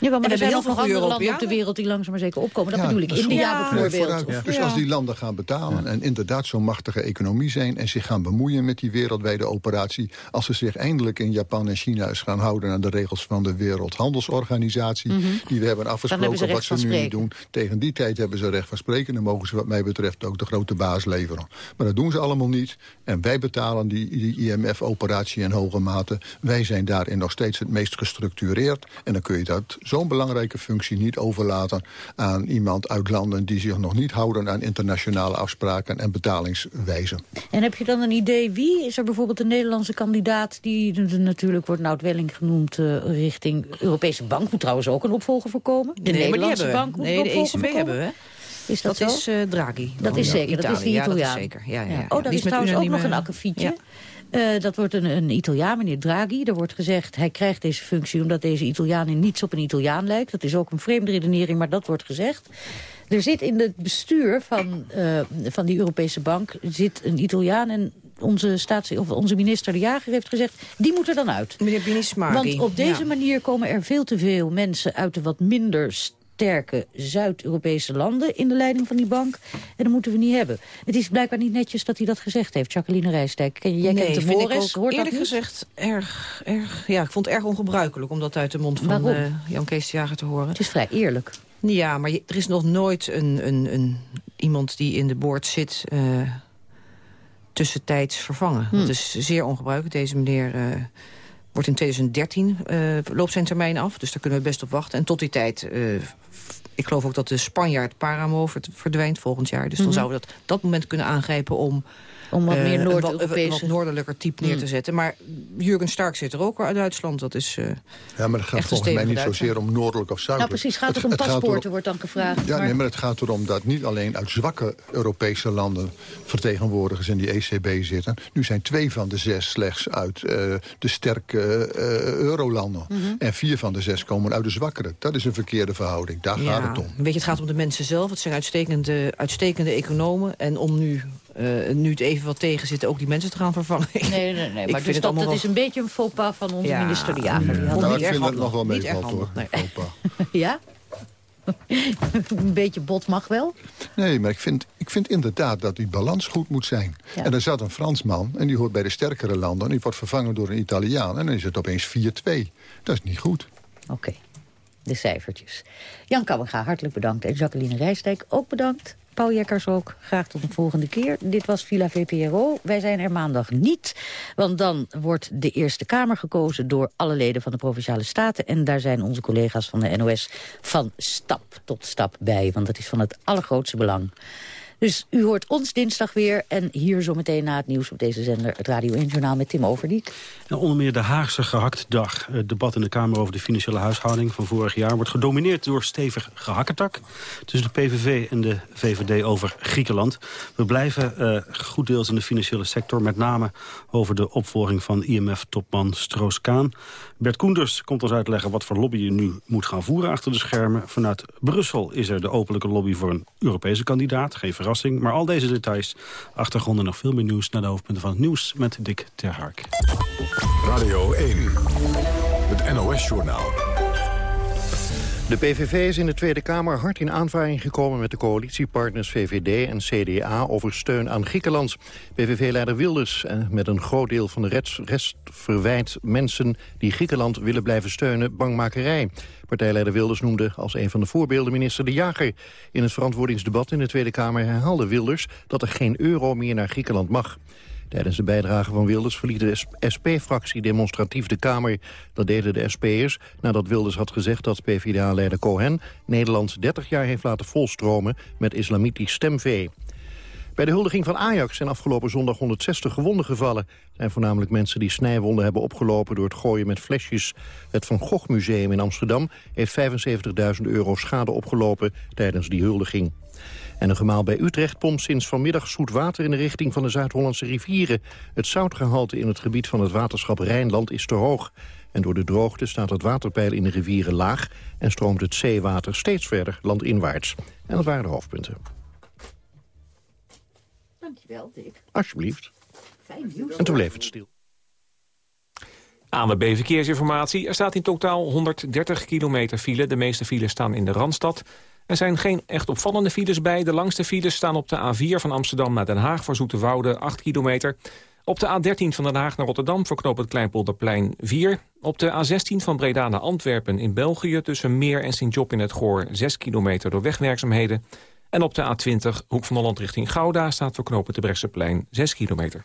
Ja, maar En er zijn heel andere veel landen op de wereld die langzaam maar zeker opkomen. Dat Ja, bedoel ik. India bijvoorbeeld. Nee, vooruit. Dus als die landen gaan betalen en inderdaad zo'n machtige economie zijn... en zich gaan bemoeien met die wereldwijde operatie... als ze zich eindelijk in Japan en China eens gaan houden... aan de regels van de Wereldhandelsorganisatie... Mhm. die we hebben afgesproken hebben ze wat ze nu niet doen. Tegen die tijd hebben ze recht van spreken... en dan mogen ze wat mij betreft ook de grote baas leveren. Maar dat doen ze allemaal niet. En wij betalen die, die IMF-operatie in hoge mate. Wij zijn daarin nog steeds het meest gestructureerd. En dan kun je dat zo'n belangrijke functie niet overlaten... aan iemand uit landen die zich nog niet houden aan internationale afspraken en betalingswijzen. En heb je dan een idee wie? Is er bijvoorbeeld een Nederlandse kandidaat... die de- de- natuurlijk wordt Nout Welling genoemd eh, richting Europese Bank... moet trouwens ook een opvolger voorkomen. De nee, maar die Nederlandse bank moet Nee, een de opvolger ECB voorkomen. hebben we. Is dat, Dat is eh, Draghi. Dat is Ja, zeker, dat is die ja, Italiaan. dat is zeker. Ja, ja, ja. Oh, daar Die is met trouwens ook nog een akkefietje. Eh, dat wordt een, een Italiaan, meneer Draghi. Er wordt gezegd, hij krijgt deze functie omdat deze Italiaan in niets op een Italiaan lijkt. Dat is ook een vreemde redenering, maar dat wordt gezegd. Er zit in het bestuur van, eh, van die Europese bank zit een Italiaan... en onze, staats, of onze minister De Jager heeft gezegd, die moet er dan uit. Meneer Binismari. Want op deze ja. manier komen er veel te veel mensen uit de wat minder sterke Zuid-Europese landen in de leiding van die bank. En dat moeten we niet hebben. Het is blijkbaar niet netjes dat hij dat gezegd heeft, Jacqueline Rijstijk. Ken je, jij nee, kent de vind ik ook hoort eerlijk gezegd erg, erg... Ja, ik vond het erg ongebruikelijk om dat uit de mond van eh, Jan Kees de Jager te horen. Het is vrij eerlijk. Ja, maar je- er is nog nooit een, een, een, iemand die in de boord zit... eh, tussentijds vervangen. Hm. Dat is zeer ongebruikelijk. Deze meneer eh, wordt in 2013, eh, loopt zijn termijn af. Dus daar kunnen we best op wachten. En tot die tijd... eh, ik geloof ook dat de Spanjaard Paramo verd- verdwijnt volgend jaar. Dus dan Mhm. zouden we dat, dat moment kunnen aangrijpen om... Om wat eh, meer een wat- Noord-Europese- Een wat noordelijker type neer te Mm. zetten. Maar Jurgen Stark zit er ook uit Duitsland. Dat is eh, Ja, maar het gaat volgens mij niet zozeer om noordelijk of Nou zuidelijk. precies, gaat het om paspoorten, wordt dan gevraagd. Ja, maar- nee, maar het gaat erom dat niet alleen uit zwakke Europese landen vertegenwoordigers in die ECB zitten. Nu zijn twee van de zes slechts uit eh, de sterke eh, eurolanden. Mhm. En vier van de zes komen uit de zwakkere. Dat is een verkeerde verhouding. Daar gaat het Weet je, het gaat om de mensen zelf. Het zijn uitstekende, uitstekende economen. En om nu, eh, nu het even wat tegen zit, ook die mensen te gaan vervangen. Nee, nee, nee. Ik Maar vind dus het dat, dat is een beetje een faux pas van onze Ja, minister De Jager. Die had Nou, dat ik niet vind erg dat nog wel meevalt hoor. nee. Ja? een beetje bot mag wel. Nee, maar ik vind, ik vind inderdaad dat die balans goed moet zijn. Ja. En er zat een Fransman en die hoort bij de sterkere landen... en die wordt vervangen door een Italiaan en dan is het opeens 4-2. Dat is niet goed. Oké. De cijfertjes. Jan Kammerga, hartelijk bedankt. En Jacqueline Rijstijk ook bedankt. Paul Jekkers ook. Graag tot een volgende keer. Dit was Villa VPRO. Wij zijn er maandag niet, want dan wordt de Eerste Kamer gekozen... door alle leden van de Provinciale Staten. En daar zijn onze collega's van de NOS van stap tot stap bij. Want dat is van het allergrootste belang. Dus u hoort ons dinsdag weer. En hier zometeen na het nieuws op deze zender... het Radio 1 Journaal met Tim Overdiek. Onder meer de Haagse gehaktdag. Het debat in de Kamer over de financiële huishouding van vorig jaar... wordt gedomineerd door stevig gehakketak... tussen de PVV en de VVD over Griekenland. We blijven uh, goed deels in de financiële sector... met name over de opvolging van IMF-topman Stroos-Kaan. Bert Koenders komt ons uitleggen wat voor lobby je nu moet gaan voeren achter de schermen. Vanuit Brussel is er de openlijke lobby voor een Europese kandidaat. Geen verrassing, maar al deze details, achtergronden nog veel meer nieuws... naar de hoofdpunten van het nieuws met Dick Terhark. Radio 1, het NOS-journaal. De PVV is in de Tweede Kamer hard in aanvaring gekomen met de coalitiepartners VVD en CDA over steun aan Griekenland. PVV-leider Wilders eh, met een groot deel van de rest, verwijt mensen die Griekenland willen blijven steunen bangmakerij. Partijleider Wilders noemde als een van de voorbeelden minister De Jager. In het verantwoordingsdebat in de Tweede Kamer herhaalde Wilders dat er geen euro meer naar Griekenland mag. Tijdens de bijdrage van Wilders verliet de SP-fractie demonstratief de Kamer. Dat deden de SP'ers nadat Wilders had gezegd dat PvdA-leider Cohen... Nederland 30 jaar heeft laten volstromen met islamitisch stemvee. Bij de huldiging van Ajax zijn afgelopen zondag 160 gewonden gevallen. Het zijn voornamelijk mensen die snijwonden hebben opgelopen door het gooien met flesjes. Het Van Gogh Museum in Amsterdam heeft 75.000 euro schade opgelopen tijdens die huldiging. En een gemaal bij Utrecht pompt sinds vanmiddag zoet water in de richting van de Zuid-Hollandse rivieren. Het zoutgehalte in het gebied van het waterschap Rijnland is te hoog. En door de droogte staat het waterpeil in de rivieren laag... en stroomt het zeewater steeds verder landinwaarts. En dat waren de hoofdpunten. Dankjewel, Dick. Alsjeblieft. Fijn nieuws. En toen bleef het stil. ANWB Verkeersinformatie. Er staat in totaal 130 kilometer file. De meeste files staan in de Randstad. Er zijn geen echt opvallende files bij. De langste files staan op de A4 van Amsterdam naar Den Haag... voor Zoeterwoude, 8 kilometer. Op de A13 van Den Haag naar Rotterdam voor knoop Kleinpolderplein 4. Op de A16 van Breda naar Antwerpen in België... tussen Meer en Sint-Job in het Goor 6 kilometer door wegwerkzaamheden. En op de A20 Hoek van Holland richting Gouda... staat voor knoop het de Brechtseplein 6 kilometer.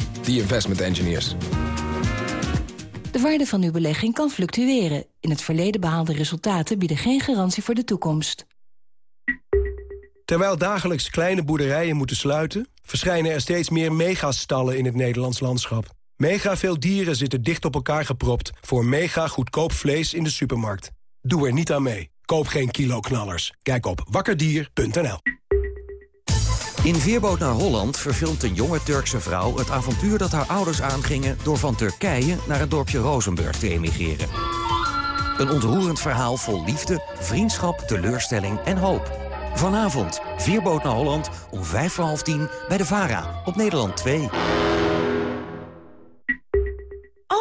the investment engineers. De waarde van uw belegging kan fluctueren. In het verleden behaalde resultaten bieden geen garantie voor de toekomst. Terwijl dagelijks kleine boerderijen moeten sluiten... verschijnen er steeds meer megastallen in het Nederlands landschap. Mega veel dieren zitten dicht op elkaar gepropt... voor mega goedkoop vlees in de supermarkt. Doe er niet aan mee. Koop geen kilo-knallers. Kijk op wakkerdier.nl. In Veerboot naar Holland verfilmt een jonge Turkse vrouw... het avontuur dat haar ouders aangingen... door van Turkije naar het dorpje Rozenburg te emigreren. Een ontroerend verhaal vol liefde, vriendschap, teleurstelling en hoop. Vanavond, Veerboot naar Holland, om vijf voor half tien... bij de VARA, op Nederland 2.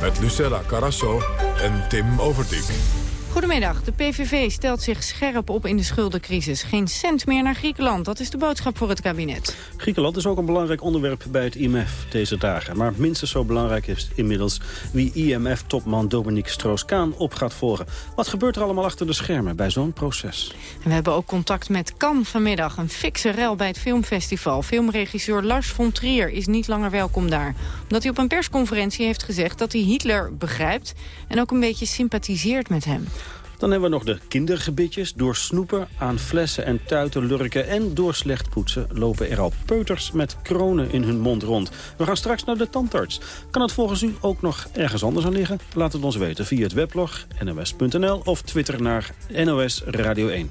met Lucella Carasso en Tim Overdijk. Goedemiddag. De PVV stelt zich scherp op in de schuldencrisis. Geen cent meer naar Griekenland. Dat is de boodschap voor het kabinet. Griekenland is ook een belangrijk onderwerp bij het IMF deze dagen. Maar minstens zo belangrijk is inmiddels wie IMF-topman Dominique Strauss-Kaan op gaat volgen. Wat gebeurt er allemaal achter de schermen bij zo'n proces? En we hebben ook contact met Cannes vanmiddag. Een fikse rel bij het filmfestival. Filmregisseur Lars von Trier is niet langer welkom daar. Omdat hij op een persconferentie heeft gezegd dat hij Hitler begrijpt... en ook een beetje sympathiseert met hem. Dan hebben we nog de kindergebitjes. Door snoepen, aan flessen en tuiten lurken en door slecht poetsen... lopen er al peuters met kronen in hun mond rond. We gaan straks naar de tandarts. Kan het volgens u ook nog ergens anders aan liggen? Laat het ons weten via het weblog nos.nl of Twitter naar NOS Radio 1.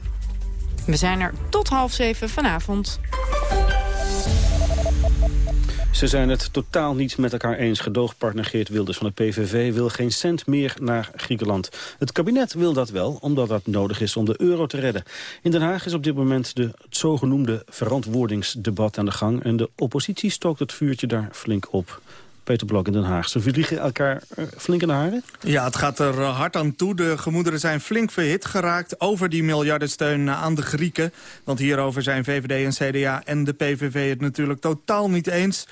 We zijn er tot half zeven vanavond. Ze zijn het totaal niet met elkaar eens. Gedoogpartner Geert Wilders van de PVV wil geen cent meer naar Griekenland. Het kabinet wil dat wel, omdat dat nodig is om de euro te redden. In Den Haag is op dit moment de, het zogenoemde verantwoordingsdebat aan de gang. En de oppositie stookt het vuurtje daar flink op. Peter Blok in Den Haag. Ze vliegen elkaar uh, flink in de haren? Ja, het gaat er uh, hard aan toe. De gemoederen zijn flink verhit geraakt over die miljardensteun aan de Grieken. Want hierover zijn VVD en CDA en de PVV het natuurlijk totaal niet eens.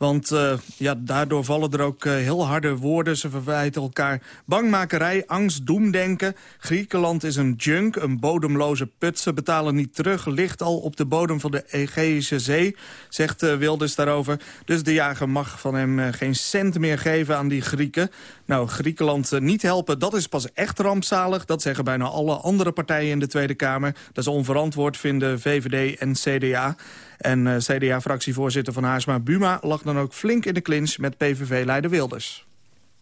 Want uh, ja, daardoor vallen er ook uh, heel harde woorden. Ze verwijten elkaar bangmakerij, angst, doemdenken. Griekenland is een junk, een bodemloze put. Ze betalen niet terug, ligt al op de bodem van de Egeïsche Zee, zegt uh, Wilders daarover. Dus de jager mag van hem geen cent meer geven aan die Grieken. Nou, Griekenland niet helpen, dat is pas echt rampzalig. Dat zeggen bijna alle andere partijen in de Tweede Kamer. Dat is onverantwoord, vinden VVD en CDA. En uh, CDA-fractievoorzitter van Haarsma Buma lag dan ook flink in de clinch met PVV-leider Wilders.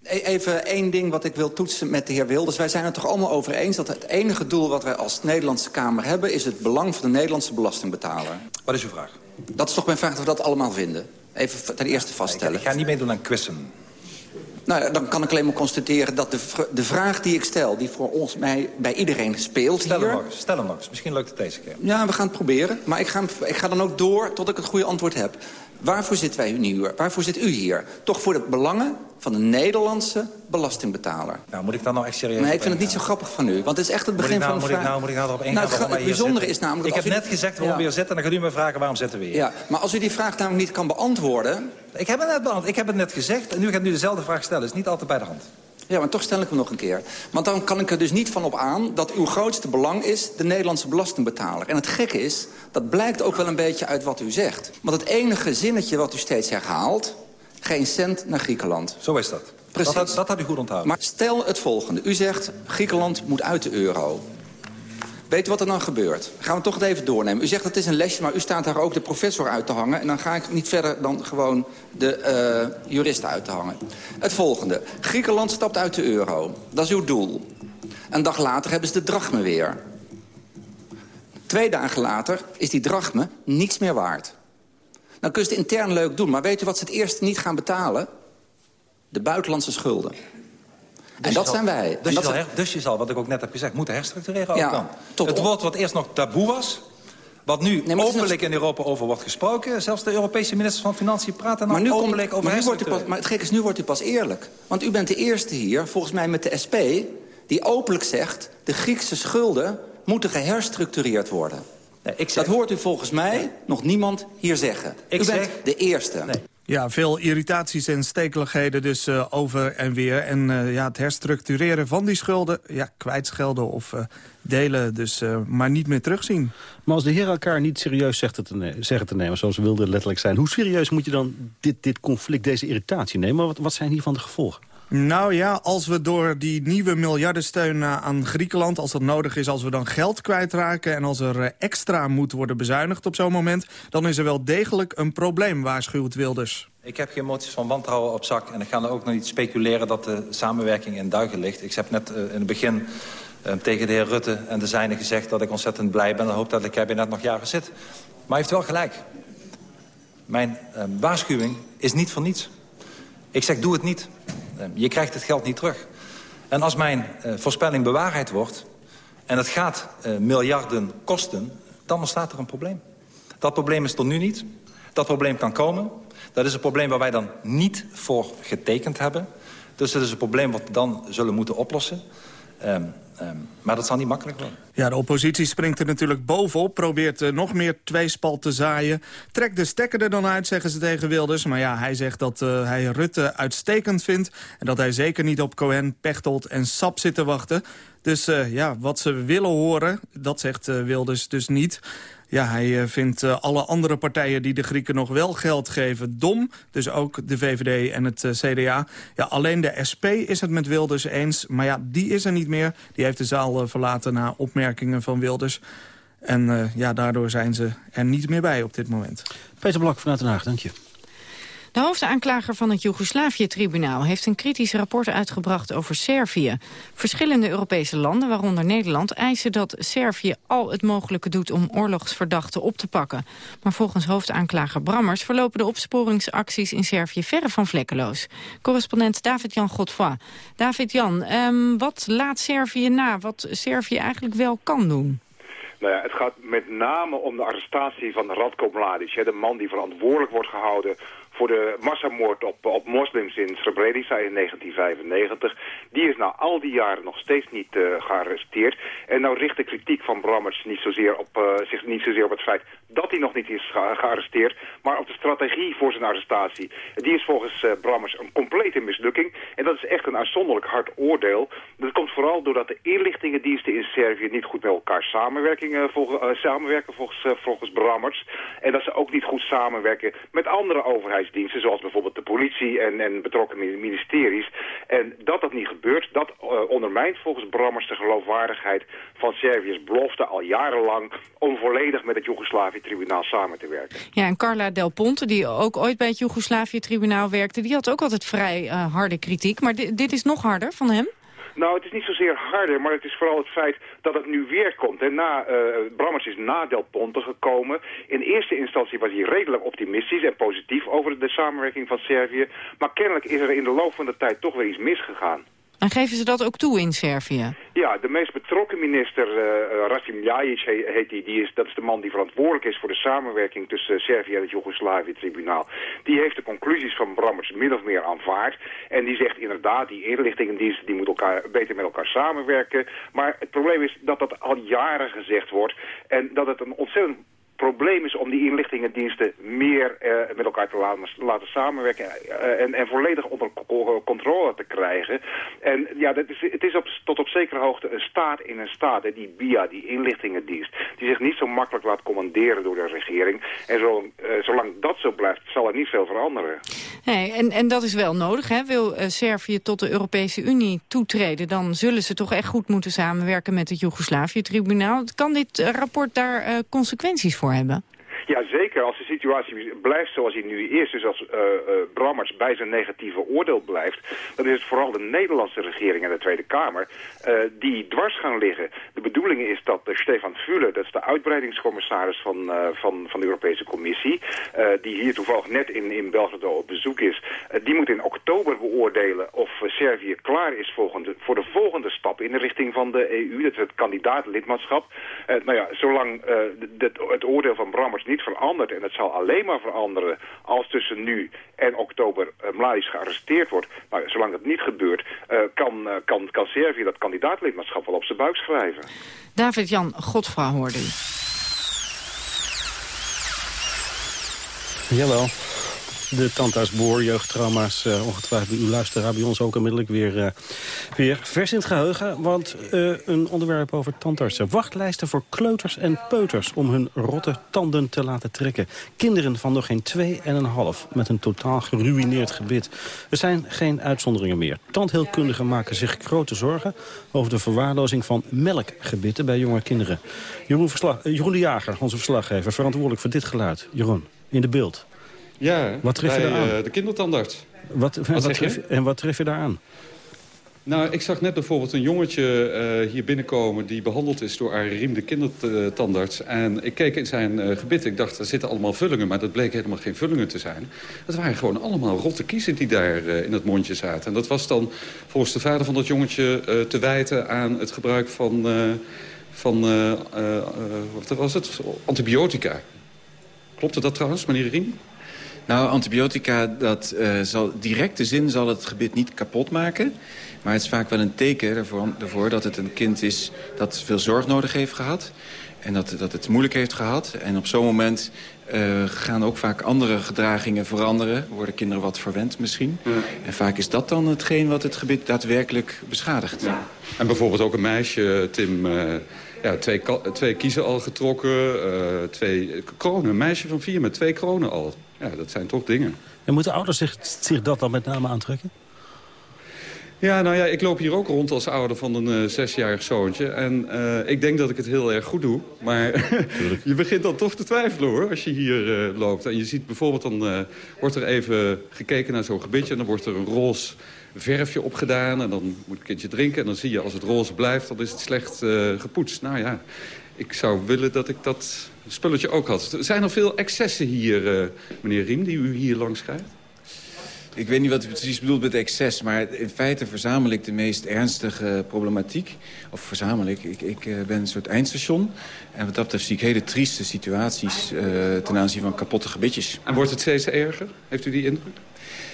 Even één ding wat ik wil toetsen met de heer Wilders. Wij zijn het toch allemaal over eens dat het enige doel wat wij als Nederlandse Kamer hebben... is het belang van de Nederlandse belastingbetaler. Wat is uw vraag? Dat is toch mijn vraag dat we dat allemaal vinden. Even ten eerste vaststellen. Ik, ik ga niet meedoen aan quizzen. Nou, dan kan ik alleen maar constateren dat de, vr de vraag die ik stel... die voor ons mij, bij iedereen speelt stel hier... Hem nog eens, stel hem nog. Misschien lukt het deze keer. Ja, we gaan het proberen. Maar ik ga, ik ga dan ook door tot ik het goede antwoord heb. Waarvoor zitten wij nu hier? Waarvoor zit u hier? Toch voor de belangen van de Nederlandse belastingbetaler. Nou, moet ik dan nou echt serieus Nee, ik vind het niet zo grappig van u. Want het is echt het begin nou, van de moet vraag. Ik nou, moet ik nou erop ingaan nou, het, het bijzondere is namelijk... Ik heb u... net gezegd waarom ja. we hier zitten... en dan gaat u me vragen waarom zitten we hier. Ja, maar als u die vraag namelijk niet kan beantwoorden... Ik heb het net beantwoord. Ik heb het net gezegd en nu gaat u dezelfde vraag stellen. Is niet altijd bij de hand. Ja, maar toch stel ik hem nog een keer. Want dan kan ik er dus niet van op aan dat uw grootste belang is... de Nederlandse belastingbetaler. En het gekke is, dat blijkt ook wel een beetje uit wat u zegt. Want het enige zinnetje wat u steeds herhaalt... geen cent naar Griekenland. Zo is dat. Precies. Dat, dat had u goed onthouden. Maar stel het volgende. U zegt, Griekenland moet uit de euro. Weet u wat er dan gebeurt? Gaan we toch het even doornemen. U zegt het is een lesje, maar u staat daar ook de professor uit te hangen. En dan ga ik niet verder dan gewoon de uh, jurist uit te hangen. Het volgende. Griekenland stapt uit de euro. Dat is uw doel. Een dag later hebben ze de drachme weer. Twee dagen later is die drachme niets meer waard. Dan kun je het intern leuk doen, maar weet u wat ze het eerste niet gaan betalen? De buitenlandse schulden. Dus en dat zal, zijn wij. Dus, dat je zal, dus je zal, wat ik ook net heb gezegd, moeten herstructureren ja, ook dan. Het woord wat eerst nog taboe was... Wat nu nee, openlijk nog... in Europa over wordt gesproken. Zelfs de Europese ministers van Financiën praten maar nu openlijk over maar, nu wordt u pas, maar het gek is, nu wordt u pas eerlijk. Want u bent de eerste hier, volgens mij met de SP... die openlijk zegt, de Griekse schulden moeten geherstructureerd worden. Nee, ik zeg... Dat hoort u volgens mij nog niemand hier zeggen. Ik u bent zeg... de eerste. Nee. Ja, veel irritaties en stekeligheden dus uh, over en weer. En uh, ja, het herstructureren van die schulden, ja, kwijtschelden of uh, delen, dus maar niet meer terugzien. Maar als de heren elkaar niet serieus zeggen te, zeggen te nemen, zoals ze wilden letterlijk zijn... hoe serieus moet je dan dit, dit conflict, deze irritatie nemen? Wat, wat zijn hiervan de gevolgen? Nou ja, als we door die nieuwe miljardensteun aan Griekenland... als dat nodig is, als we dan geld kwijtraken... en als er extra moet worden bezuinigd op zo'n moment... dan is er wel degelijk een probleem, waarschuwt Wilders. Ik heb geen moties van wantrouwen op zak... en ik ga er ook nog niet speculeren dat de samenwerking in duigen ligt. Ik heb net uh, in het begin tegen de heer Rutte en de zijne gezegd... dat ik ontzettend blij ben en hoop dat het kabinet nog jaren zit. Maar hij heeft wel gelijk. Mijn waarschuwing is niet voor niets. Ik zeg, doe het niet. Je krijgt het geld niet terug. En als mijn uh, voorspelling bewaarheid wordt... en het gaat uh, miljarden kosten, dan ontstaat er een probleem. Dat probleem is tot nu niet. Dat probleem kan komen. Dat is een probleem waar wij dan niet voor getekend hebben. Dus dat is een probleem wat we dan zullen moeten oplossen. Um, Ehm, maar dat zal niet makkelijk worden. Ja, de oppositie springt er natuurlijk bovenop, probeert uh, nog meer tweespal te zaaien. Trekt de stekker er dan uit, zeggen ze tegen Wilders. Maar ja, hij zegt dat uh, hij Rutte uitstekend vindt... en dat hij zeker niet op Cohen, Pechtold en Sap zit te wachten. Dus uh, ja, wat ze willen horen, dat zegt Wilders dus niet... Ja, hij eh, vindt uh, alle andere partijen die de Grieken nog wel geld geven dom. Dus ook de VVD en het uh, CDA. Ja, alleen de SP is het met Wilders eens. Maar ja, die is er niet meer. Die heeft de zaal verlaten na opmerkingen van Wilders. En ja, daardoor zijn ze er niet meer bij op dit moment. Peter Blok vanuit Den Haag, dank je. De hoofdaanklager van het Joegoslavië-tribunaal heeft een kritisch rapport uitgebracht over Servië. Verschillende Europese landen, waaronder Nederland, eisen dat Servië al het mogelijke doet om oorlogsverdachten op te pakken. Maar volgens hoofdaanklager Brammers verlopen de opsporingsacties in Servië verre van vlekkeloos. Correspondent David-Jan Godfoy. David-Jan, um, wat laat Servië na, wat Servië eigenlijk wel kan doen? Nou ja, het gaat met name om de arrestatie van Radko Mladic. de man die verantwoordelijk wordt gehouden voor de massamoord op, op moslims in Srebrenica in 1995. Die is na al die jaren nog steeds niet uh, gearresteerd. En nou richt de kritiek van Brammers niet zozeer op, uh, zich niet zozeer op het feit dat hij nog niet is ge gearresteerd, maar op de strategie voor zijn arrestatie. Die is volgens uh, Brammers een complete mislukking. En dat is echt een uitzonderlijk hard oordeel. Dat komt vooral doordat de inlichtingendiensten in Servië niet goed met elkaar samenwerking, volg samenwerken volgens, volgens Brammers. En dat ze ook niet goed samenwerken met andere overheids diensten, zoals bijvoorbeeld de politie en, en betrokken ministeries. En dat dat niet gebeurt, dat uh, ondermijnt volgens Brammers de geloofwaardigheid van Servië's belofte al jarenlang om volledig met het Joegoslavië-tribunaal samen te werken. Ja, en Carla Del Ponte, die ook ooit bij het Joegoslavië-tribunaal werkte, die had ook altijd vrij uh, harde kritiek. Maar dit is nog harder van hem? Nou, het is niet zozeer harder, maar het is vooral het feit dat het nu weer komt. En na, uh, Brammers is na Del Ponte gekomen. In eerste instantie was hij redelijk optimistisch en positief over de samenwerking van Servië. Maar kennelijk is er in de loop van de tijd toch weer iets misgegaan. En geven ze dat ook toe in Servië? Ja, de meest betrokken minister, uh, Rasim Ljajic heet die, die is, dat is de man die verantwoordelijk is voor de samenwerking tussen Servië en het Joegoslavië-tribunaal. Die heeft de conclusies van Brammers min of meer aanvaard. En die zegt inderdaad, die inlichtingendiensten die moeten elkaar, beter met elkaar samenwerken. Maar het probleem is dat dat al jaren gezegd wordt. En dat het een ontzettend probleem is om die inlichtingendiensten meer uh, met elkaar te laten, laten samenwerken uh, en, en, volledig onder controle te krijgen. En ja, dat is, het is op, tot op zekere hoogte een staat in een staat, die BIA, die inlichtingendienst, die zich niet zo makkelijk laat commanderen door de regering. En zo, uh, zolang dat zo blijft, zal er niet veel veranderen. Nee, en, en dat is wel nodig. Hè? Wil Servië tot de Europese Unie toetreden, dan zullen ze toch echt goed moeten samenwerken met het Joegoslavië-tribunaal. Kan dit rapport daar consequenties voor hebben? Ja, zeker. Als de situatie blijft zoals hij nu is, dus als uh, Brammers bij zijn negatieve oordeel blijft, dan is het vooral de Nederlandse regering en de Tweede Kamer uh, die dwars gaan liggen. De bedoeling is dat Stefan Füle, dat is de uitbreidingscommissaris van, van, van de Europese Commissie, die hier toevallig net in, in Belgrado op bezoek is, die moet in oktober beoordelen of Servië klaar is volgende, voor de volgende stap in de richting van de EU, dat is het kandidaat-lidmaatschap. nou ja, zolang het oordeel van Brammers niet verandert. En het zal alleen maar veranderen als tussen nu en oktober uh, Mladic gearresteerd wordt. Maar zolang dat niet gebeurt, uh, kan, uh, kan, kan Servië dat kandidaatlidmaatschap wel op zijn buik schrijven. David-Jan Godfra hoorde u. Jawel. De tandartsboor, jeugdtrauma's, uh, ongetwijfeld uw luisteraar bij ons ook onmiddellijk weer, uh, weer vers in het geheugen. Want uh, een onderwerp over tandartsen. Wachtlijsten voor kleuters en peuters om hun rotte tanden te laten trekken. Kinderen van nog geen twee en een half met een totaal geruineerd gebit. Er zijn geen uitzonderingen meer. Tandheelkundigen maken zich grote zorgen over de verwaarlozing van melkgebitten bij jonge kinderen. Jeroen, Verslag, Jeroen de Jager, onze verslaggever, verantwoordelijk voor dit geluid. Jeroen, in de beeld. Ja, wat tref je bij daar aan? Uh, de kindertandarts. Wat, wat, wat tref je? En wat tref je daar aan? Nou, ik zag net bijvoorbeeld een jongetje uh, hier binnenkomen... die behandeld is door Arim, de kindertandarts. En ik keek in zijn uh, gebit. Ik dacht, er zitten allemaal vullingen. Maar dat bleek helemaal geen vullingen te zijn. Het waren gewoon allemaal rotte kiezen die daar uh, in het mondje zaten. En dat was dan volgens de vader van dat jongetje te wijten aan het gebruik van... van wat was het? Antibiotica. Klopte dat trouwens, meneer Riem? Nou, antibiotica, dat uh, zal, directe zin zal het gebit niet kapot maken. Maar het is vaak wel een teken ervoor, ervoor dat het een kind is dat veel zorg nodig heeft gehad. En dat, dat het moeilijk heeft gehad. En op zo'n moment uh, gaan ook vaak andere gedragingen veranderen. Worden kinderen wat verwend misschien. En vaak is dat dan hetgeen wat het gebied daadwerkelijk beschadigt. Ja. En bijvoorbeeld ook een meisje, Tim... Uh, ja, twee, twee kiezen al getrokken, uh, twee kronen. Een meisje van vier met twee kronen al. Ja, dat zijn toch dingen. En moeten ouders zich, zich dat dan met name aantrekken? Ja, nou ja, ik loop hier ook rond als ouder van een uh, zesjarig zoontje. En uh, ik denk dat ik het heel erg goed doe. Maar je begint dan toch te twijfelen hoor, als je hier uh, loopt. En je ziet bijvoorbeeld, dan wordt er even gekeken naar zo'n gebitje... en dan wordt er een roze verfje opgedaan en dan moet een kindje drinken. En dan zie je, als het roze blijft, dan is het slecht gepoetst. Nou ja, ik zou willen dat ik dat spulletje ook had. Zijn er veel excessen hier, meneer Riem, die u hier langs krijgt? Ik weet niet wat u precies bedoelt met excess, maar in feite verzamel ik de meest ernstige problematiek. Of verzamel ik, ik, ik eh, ben een soort eindstation. En wat dat betreft zie ik hele trieste situaties uh, ten aanzien van kapotte gebitjes. En wordt het steeds erger? Heeft u die indruk?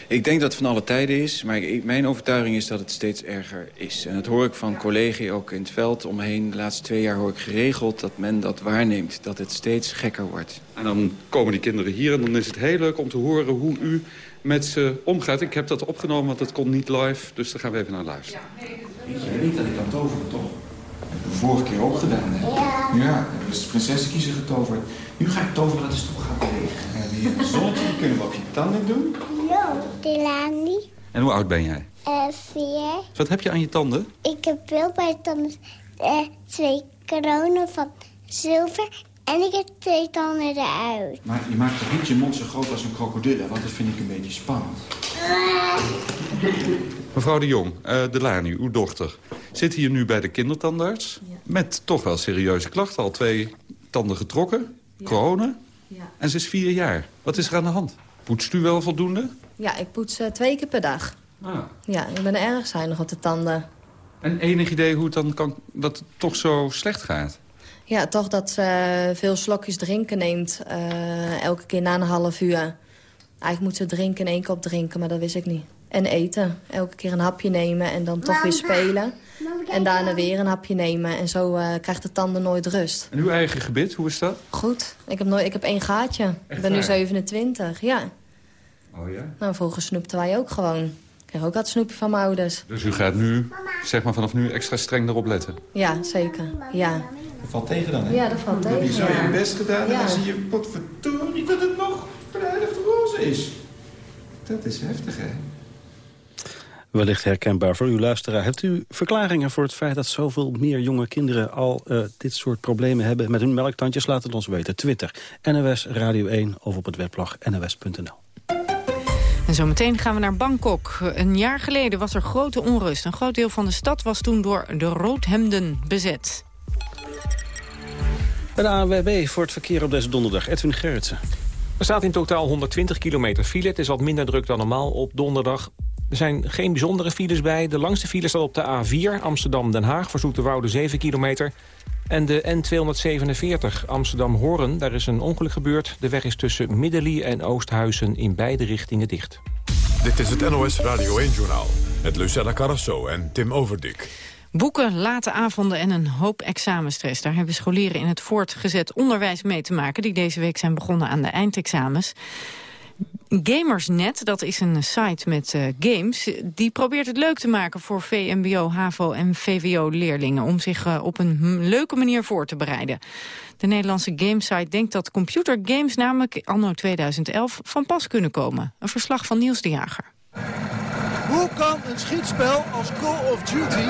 Ik denk dat het van alle tijden is, maar ik, mijn overtuiging is dat het steeds erger is. En dat hoor ik van collega's ook in het veld omheen. De laatste twee jaar hoor ik geregeld dat men dat waarneemt, dat het steeds gekker wordt. En dan komen die kinderen hier en dan is het heel leuk om te horen hoe u met ze omgaat. Ik heb dat opgenomen, want het kon niet live, dus daar gaan we even naar luisteren. Weet je niet dat ik kan toveren, toch? Dat heb ik de vorige keer ook gedaan, hè? Ja. Ja, dus de prinsessen getoverd. Nu ga ik toveren dat is toch gaan bewegen. We hebben hier een zonnetje, die kunnen we op je tanden doen. Hallo, Delani. En hoe oud ben jij? Uh, vier. Wat heb je aan je tanden? Ik heb wel bij tanden uh, twee kronen van zilver en ik heb twee tanden eruit. Maar je maakt toch niet je mond zo groot als een krokodille? Want dat vind ik een beetje spannend. Mevrouw de Jong, uh, Delani, uw dochter, zit hier nu bij de kindertandarts... met toch wel serieuze klachten. Al twee tanden getrokken, ja. corona. Ja. En ze is vier jaar. Wat is er aan de hand? Poetst u wel voldoende? Ja, ik poets uh, twee keer per dag. Ah. Ja, ik ben erg zuinig op de tanden. En enig idee hoe het dan kan, dat het toch zo slecht gaat? Ja, toch dat ze veel slokjes drinken neemt. Uh, elke keer na een half uur. Eigenlijk moet ze drinken in één kop drinken, maar dat wist ik niet. En eten. Elke keer een hapje nemen en dan toch weer spelen. En daarna weer een hapje nemen. En zo uh, krijgt de tanden nooit rust. En uw eigen gebit, hoe is dat? Goed. Ik heb, nooit, ik heb één gaatje. ik ben nu 27, ja. Oh ja? Nou, vroeger snoepten wij ook gewoon. Ik kreeg ook dat snoepje van mijn ouders. Dus u gaat nu, zeg maar vanaf nu, extra streng erop letten? Ja, zeker. Ja. Dat valt tegen dan, hè? Ja, dat valt tegen. Dan heb je zo je best gedaan en dan zie je, potverdorie, dat het nog helft roze is. Dat is heftig, hè? Wellicht herkenbaar voor uw luisteraar. Hebt u verklaringen voor het feit dat zoveel meer jonge kinderen... al uh, dit soort problemen hebben met hun melktandjes? Laat het ons weten. Twitter, NOS Radio 1 of op het weblog nws.nl. En zometeen gaan we naar Bangkok. Een jaar geleden was er grote onrust. Een groot deel van de stad was toen door de roodhemden bezet. Bij de ANWB voor het verkeer op deze donderdag. Edwin Gerritsen. Er staat in totaal 120 kilometer file. Het is wat minder druk dan normaal op donderdag. Er zijn geen bijzondere files bij. De langste file staat op de A4 Amsterdam-Den Haag voor Zoeterwoude 7 kilometer. En de N247 Amsterdam-Horen, daar is een ongeluk gebeurd. De weg is tussen Middelie en Oosthuizen in beide richtingen dicht. Dit is het NOS Radio 1-journaal met Lucella Carrasso en Tim Overdik. Boeken, late avonden en een hoop examenstress. Daar hebben scholieren in het voortgezet onderwijs mee te maken... die deze week zijn begonnen aan de eindexamens. Gamersnet, dat is een site met uh, games... die probeert het leuk te maken voor VMBO, HAVO en VWO-leerlingen... om zich uh, op een leuke manier voor te bereiden. De Nederlandse gamesite denkt dat computergames namelijk anno 2011 van pas kunnen komen. Een verslag van Niels de Jager. Hoe kan een schietspel als Call of Duty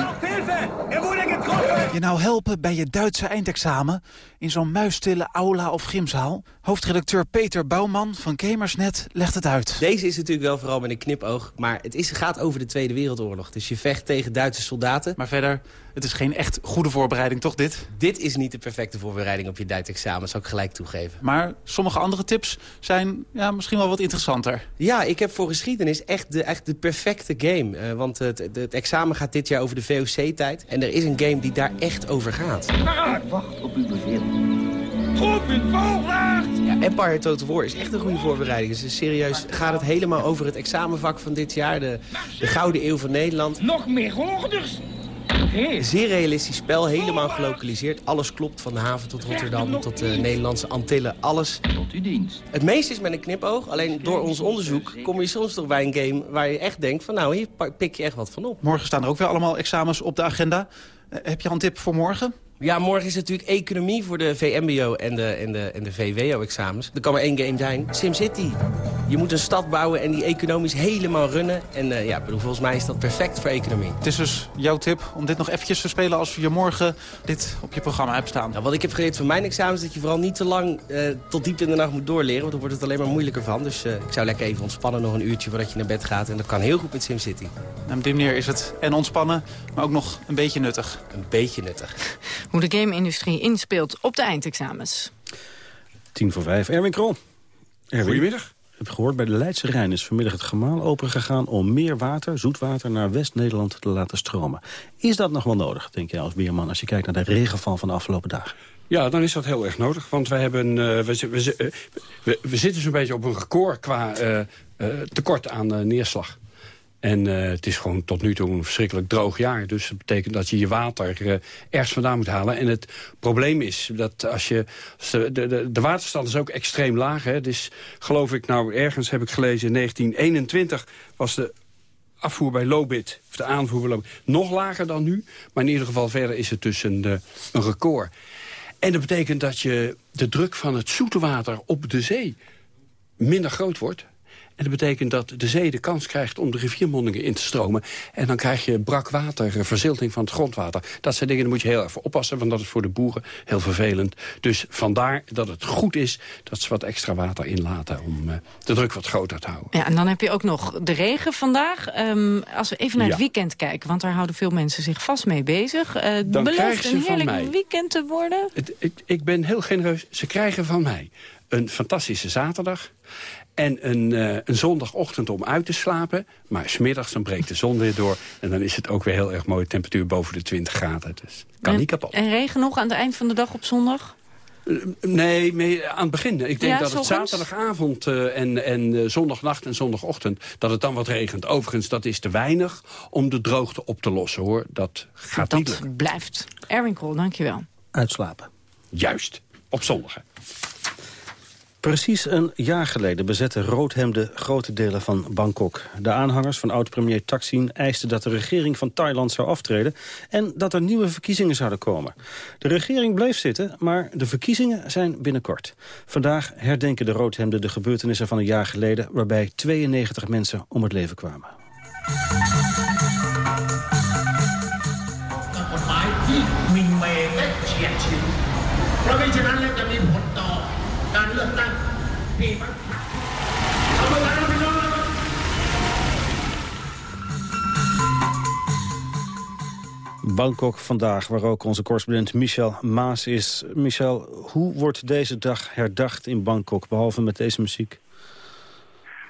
je nou helpen bij je Duitse eindexamen in zo'n muisstille aula of gymzaal? Hoofdredacteur Peter Bouwman van Gamersnet legt het uit. Deze is natuurlijk wel vooral met een knipoog, maar het is, gaat over de Tweede Wereldoorlog. Dus je vecht tegen Duitse soldaten. Maar verder, het is geen echt goede voorbereiding, toch dit? Dit is niet de perfecte voorbereiding op je Duits examen, zou ik gelijk toegeven. Maar sommige andere tips zijn ja, misschien wel wat interessanter. Ja, ik heb voor geschiedenis echt de, echt de perfecte game. Uh, want het, het, het, examen gaat dit jaar over de VOC-tijd. En er is een game die daar echt over gaat. wacht op uw bevel. Troep in voorwaarts! Empire Total War is echt een goede voorbereiding. Dus serieus gaat het helemaal over het examenvak van dit jaar. De, de Gouden Eeuw van Nederland. Nog meer hoorders. Zeer realistisch spel, helemaal gelokaliseerd. Alles klopt, van de haven tot Rotterdam, tot de Nederlandse Antillen, alles. Tot uw dienst. Het meeste is met een knipoog, alleen door ons onderzoek kom je soms toch bij een game waar je echt denkt van nou, hier pik je echt wat van op. Morgen staan er ook weer allemaal examens op de agenda. Eh, heb je al een tip voor morgen? Ja, morgen is het natuurlijk economie voor de VMBO en de, en de, en de VWO-examens. Er kan maar één game zijn, SimCity. Je moet een stad bouwen en die economisch helemaal runnen. En uh, ja, bedoel, volgens mij is dat perfect voor economie. Het is dus jouw tip om dit nog eventjes te spelen als je morgen dit op je programma hebt staan. Nou, wat ik heb geleerd van mijn examens is dat je vooral niet te lang uh, tot diep in de nacht moet doorleren. Want dan wordt het alleen maar moeilijker van. Dus uh, ik zou lekker even ontspannen nog een uurtje voordat je naar bed gaat. En dat kan heel goed met SimCity. Nou, op die manier is het en ontspannen, maar ook nog een beetje nuttig. Een beetje nuttig. Hoe de game-industrie inspeelt op de eindexamens. Tien voor vijf. Erwin Krol. Erwin. Goedemiddag. Ik heb gehoord, bij de Leidse Rijn is vanmiddag het gemaal opengegaan... om meer water, zoetwater, naar West-Nederland te laten stromen. Is dat nog wel nodig, denk jij als Bierman... als je kijkt naar de regenval van de afgelopen dagen? Ja, dan is dat heel erg nodig. Want wij hebben, uh, we, we, we, we, zitten zo'n beetje op een record qua uh, uh, tekort aan neerslag. En uh, het is gewoon tot nu toe een verschrikkelijk droog jaar. Dus dat betekent dat je je water uh, ergens vandaan moet halen. En het probleem is dat als je... De, de, de waterstand is ook extreem laag. Hè. Dus geloof ik, nou ergens heb ik gelezen... in 1921 was de afvoer bij Lobit, of de aanvoer bij Lobit... nog lager dan nu. Maar in ieder geval verder is het dus een, uh, een record. En dat betekent dat je de druk van het zoete water op de zee minder groot wordt. En dat betekent dat de zee de kans krijgt om de riviermondingen in te stromen. En dan krijg je brak water, verzilting van het grondwater. Dat zijn dingen, daar moet je heel even oppassen, want dat is voor de boeren heel vervelend. Dus vandaar dat het goed is dat ze wat extra water inlaten om uh, de druk wat groter te houden. Ja, en dan heb je ook nog de regen vandaag. Um, als we even naar het Ja. weekend kijken, want daar houden veel mensen zich vast mee bezig. Uh, Dan belooft een heerlijk weekend te worden. Het, ik ben heel genereus. Ze krijgen van mij een fantastische zaterdag. En een, eh, een zondagochtend om uit te slapen. Maar smiddags dan breekt de zon weer door. En dan is het ook weer heel erg mooie temperatuur boven de 20 graden. Dus kan en, niet kapot. En regen nog aan het eind van de dag op zondag? Nee, mee- aan het begin. Ik denk Ja, dat het zaterdagavond eh, en, en eh, zondagnacht en zondagochtend... dat het dan wat regent. Overigens, dat is te weinig om de droogte op te lossen, hoor. Dat gaat niet. Dat blijft. Erwin Krol, dankjewel. Uitslapen. Juist, op zondag. Precies een jaar geleden bezetten roodhemden grote delen van Bangkok. De aanhangers van oud-premier Thaksin eisten dat de regering van Thailand zou aftreden... en dat er nieuwe verkiezingen zouden komen. De regering bleef zitten, maar de verkiezingen zijn binnenkort. Vandaag herdenken de roodhemden de gebeurtenissen van een jaar geleden... waarbij 92 mensen om het leven kwamen. Bangkok vandaag, waar ook onze correspondent Michel Maas is. Michel, hoe wordt deze dag herdacht in Bangkok, behalve met deze muziek?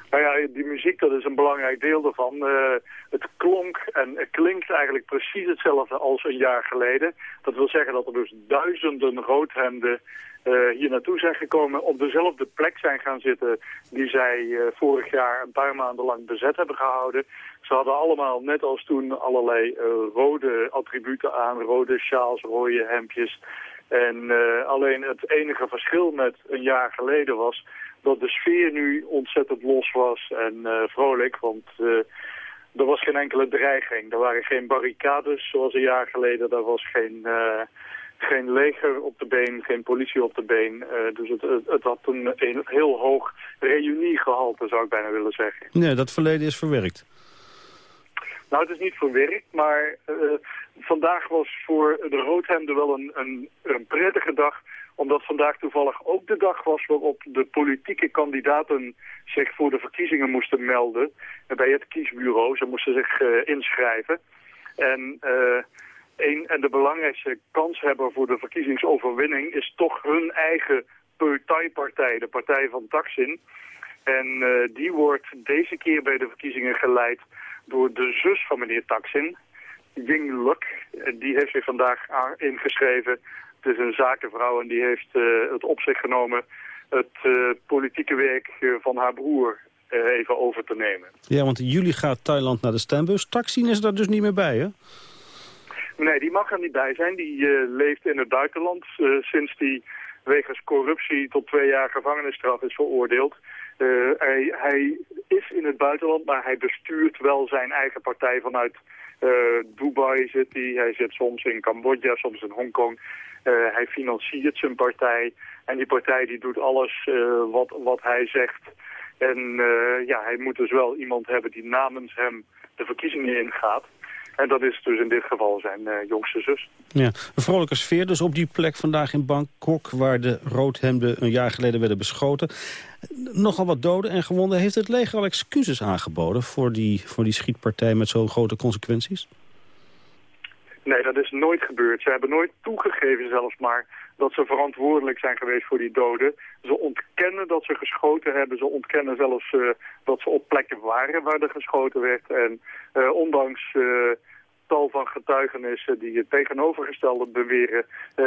Nou ja, die muziek dat is een belangrijk deel daarvan. Eh, het klonk en het klinkt eigenlijk precies hetzelfde als een jaar geleden. Dat wil zeggen dat er dus duizenden roodhemden eh, hier naartoe zijn gekomen... op dezelfde plek zijn gaan zitten die zij eh, vorig jaar een paar maanden lang bezet hebben gehouden. Ze hadden allemaal, net als toen, allerlei eh, rode attributen aan. Rode sjaals, rode hemdjes. En eh, alleen het enige verschil met een jaar geleden was dat de sfeer nu ontzettend los was en eh, vrolijk. Want er was geen enkele dreiging. Er waren geen barricades zoals een jaar geleden. Er was geen, geen leger op de been, geen politie op de been. Dus het, het, had een, een heel hoog reuniegehalte, zou ik bijna willen zeggen. Nee, dat verleden is verwerkt. Nou, het is niet verwerkt, maar eh, vandaag was voor de roodhemden wel een, een, een prettige dag omdat vandaag toevallig ook de dag was waarop de politieke kandidaten zich voor de verkiezingen moesten melden bij het kiesbureau. Ze moesten zich eh, inschrijven. En, eh, een, en de belangrijkste kanshebber voor de verkiezingsoverwinning is toch hun eigen Partij, de partij van Taksin. En die wordt deze keer bij de verkiezingen geleid door de zus van meneer Taksin, Ying Luk. Die heeft zich vandaag ingeschreven. Het is een zakenvrouw en die heeft eh, het op zich genomen het politieke werk van haar broer even over te nemen. Ja, want jullie gaat Thailand naar de stembus. Taksin is daar dus niet meer bij, hè? Nee, die mag er niet bij zijn. Die leeft in het buitenland sinds die wegens corruptie tot twee jaar gevangenisstraf is veroordeeld. Hij, hij, is in het buitenland, maar hij bestuurt wel zijn eigen partij vanuit uh, Dubai zit hij. Hij zit soms in Cambodja, soms in Hongkong. Uh, hij financiert zijn partij. En die partij die doet alles wat, wat hij zegt. En ja, hij moet dus wel iemand hebben die namens hem de verkiezingen ingaat. En dat is dus in dit geval zijn uh, jongste zus. Ja, een vrolijke sfeer dus op die plek vandaag in Bangkok... waar de roodhemden een jaar geleden werden beschoten. Nogal wat doden en gewonden. Heeft het leger al excuses aangeboden voor die, voor die schietpartij met zo'n grote consequenties? Nee, dat is nooit gebeurd. Ze hebben nooit toegegeven zelfs maar dat ze verantwoordelijk zijn geweest voor die doden. Ze ontkennen dat ze geschoten hebben. Ze ontkennen zelfs uh, dat ze op plekken waren waar er geschoten werd. En uh, ondanks uh, tal van getuigenissen die het tegenovergestelde beweren...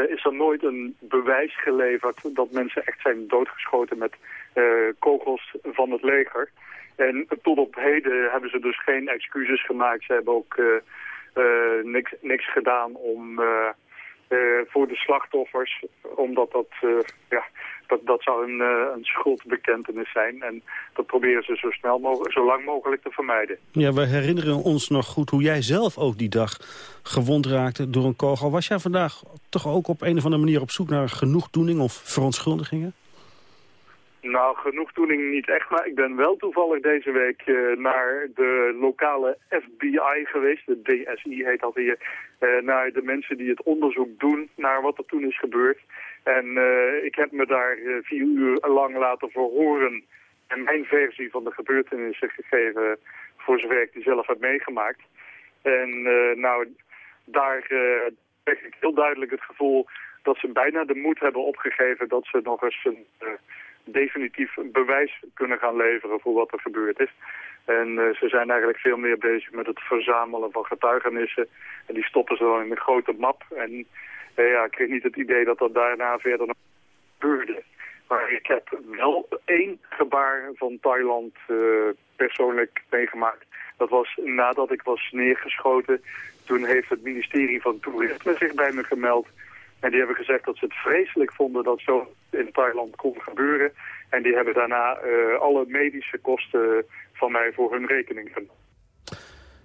is er nooit een bewijs geleverd dat mensen echt zijn doodgeschoten met kogels van het leger. En tot op heden hebben ze dus geen excuses gemaakt. Ze hebben ook niks, niks gedaan om... Uh, voor de slachtoffers, omdat dat, uh, ja, dat, dat zou een, uh, een schuldbekentenis zijn. En dat proberen ze zo, snel mogelijk, zo lang mogelijk te vermijden. Ja, we herinneren ons nog goed hoe jij zelf ook die dag gewond raakte door een kogel. Was jij vandaag toch ook op een of andere manier op zoek naar genoegdoening of verontschuldigingen? Nou, genoegdoening niet echt, maar ik ben wel toevallig deze week uh, naar de lokale FBI geweest. De DSI heet dat hier. Uh, naar de mensen die het onderzoek doen naar wat er toen is gebeurd. En uh, ik heb me daar vier uur lang laten verhoren en mijn versie van de gebeurtenissen gegeven voor zover ik die zelf heb meegemaakt. En nou, daar kreeg ik heel duidelijk het gevoel dat ze bijna de moed hebben opgegeven dat ze nog eens een definitief bewijs kunnen gaan leveren voor wat er gebeurd is. En uh, ze zijn eigenlijk veel meer bezig met het verzamelen van getuigenissen. En die stoppen ze dan in een grote map. En uh, ja, ik kreeg niet het idee dat dat daarna verder nog gebeurde. Maar ik heb wel één gebaar van Thailand uh, persoonlijk meegemaakt. Dat was nadat ik was neergeschoten. Toen heeft het ministerie van Toerisme zich bij me gemeld. En die hebben gezegd dat ze het vreselijk vonden dat zo in Thailand kon gebeuren. En die hebben daarna uh, alle medische kosten van mij voor hun rekening genomen.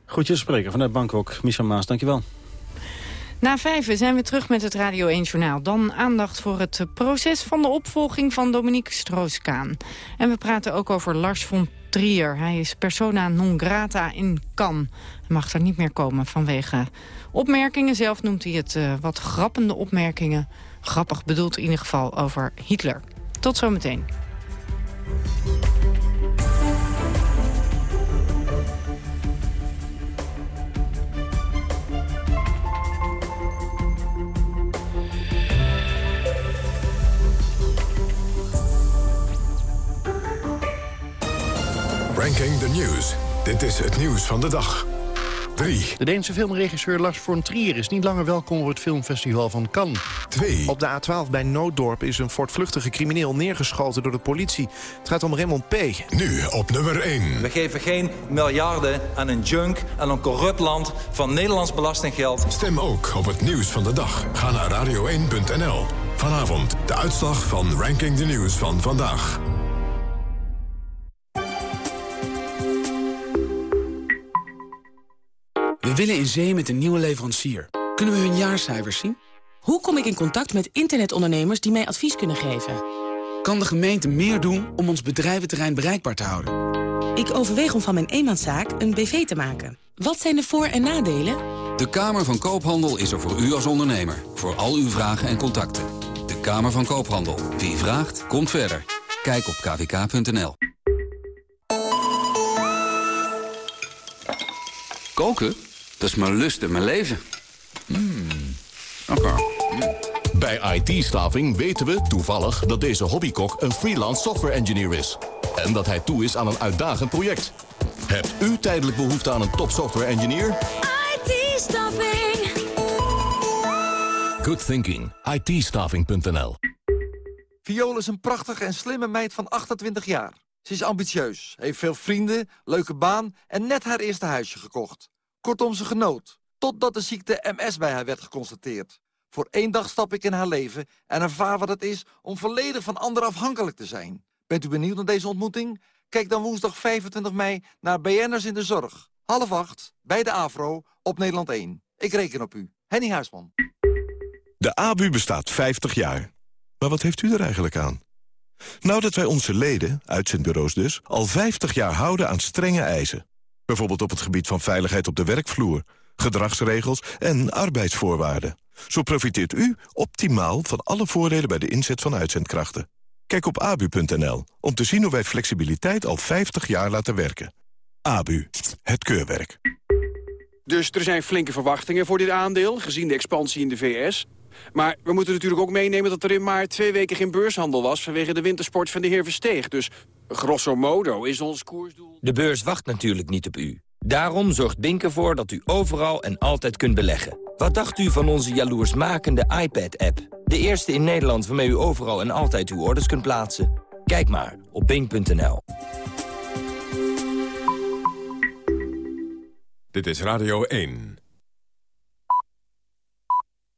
Goed je spreken vanuit Bangkok. Michel Maas, dankjewel. Na vijven zijn we terug met het Radio 1 Journaal. Dan aandacht voor het proces van de opvolging van Dominique Stroos-Kaan. En we praten ook over Lars von Trier. Hij is persona non grata in Cannes. Hij mag er niet meer komen vanwege opmerkingen. Zelf noemt hij het uh, wat grappende opmerkingen. Grappig bedoeld in ieder geval over Hitler. Tot zometeen. Ranking the News. Dit is het nieuws van de dag. 3. De Deense filmregisseur Lars von Trier is niet langer welkom op het filmfestival van Cannes. 2. Op de A12 bij Nooddorp is een voortvluchtige crimineel neergeschoten door de politie. Het gaat om Raymond P. Nu op nummer 1. We geven geen miljarden aan een junk, aan een corrupt land van Nederlands belastinggeld. Stem ook op het nieuws van de dag. Ga naar radio1.nl. Vanavond de uitslag van Ranking the News van vandaag. We willen in zee met een nieuwe leverancier. Kunnen we hun jaarcijfers zien? Hoe kom ik in contact met internetondernemers die mij advies kunnen geven? Kan de gemeente meer doen om ons bedrijventerrein bereikbaar te houden? Ik overweeg om van mijn eenmanszaak een BV te maken. Wat zijn de voor- en nadelen? De Kamer van Koophandel is er voor u als ondernemer. Voor al uw vragen en contacten. De Kamer van Koophandel. Wie vraagt, komt verder. Kijk op kvk.nl. Koken? Dat is mijn lust en mijn leven. Mm. Oké. Bij IT-staving weten we toevallig dat deze hobbykok een freelance software engineer is. En dat hij toe is aan een uitdagend project. Hebt u tijdelijk behoefte aan een top software engineer? IT-staving. Good thinking. it Viola is een prachtige en slimme meid van 28 jaar. Ze is ambitieus, heeft veel vrienden, leuke baan en net haar eerste huisje gekocht. Kortom, ze genoot. Totdat de ziekte MS bij haar werd geconstateerd. Voor één dag stap ik in haar leven en ervaar wat het is om volledig van anderen afhankelijk te zijn. Bent u benieuwd naar deze ontmoeting? Kijk dan woensdag 25 mei naar BN'ers in de Zorg. Half acht, bij de AVRO, op Nederland 1. Ik reken op u. Henny Huisman. De ABU bestaat 50 jaar. Maar wat heeft u er eigenlijk aan? Nou dat wij onze leden, uitzendbureaus dus, al 50 jaar houden aan strenge eisen. Bijvoorbeeld op het gebied van veiligheid op de werkvloer, gedragsregels en arbeidsvoorwaarden. Zo profiteert u optimaal van alle voordelen bij de inzet van uitzendkrachten. Kijk op abu.nl om te zien hoe wij flexibiliteit al 50 jaar laten werken. ABU, het keurwerk. Dus er zijn flinke verwachtingen voor dit aandeel, gezien de expansie in de VS. Maar we moeten natuurlijk ook meenemen dat er in maart twee weken geen beurshandel was... vanwege de wintersport van de heer Versteeg. Dus grosso modo is ons koersdoel... De beurs wacht natuurlijk niet op u. Daarom zorgt Bink ervoor dat u overal en altijd kunt beleggen. Wat dacht u van onze jaloersmakende iPad-app? De eerste in Nederland waarmee u overal en altijd uw orders kunt plaatsen. Kijk maar op bink.nl. Dit is Radio 1.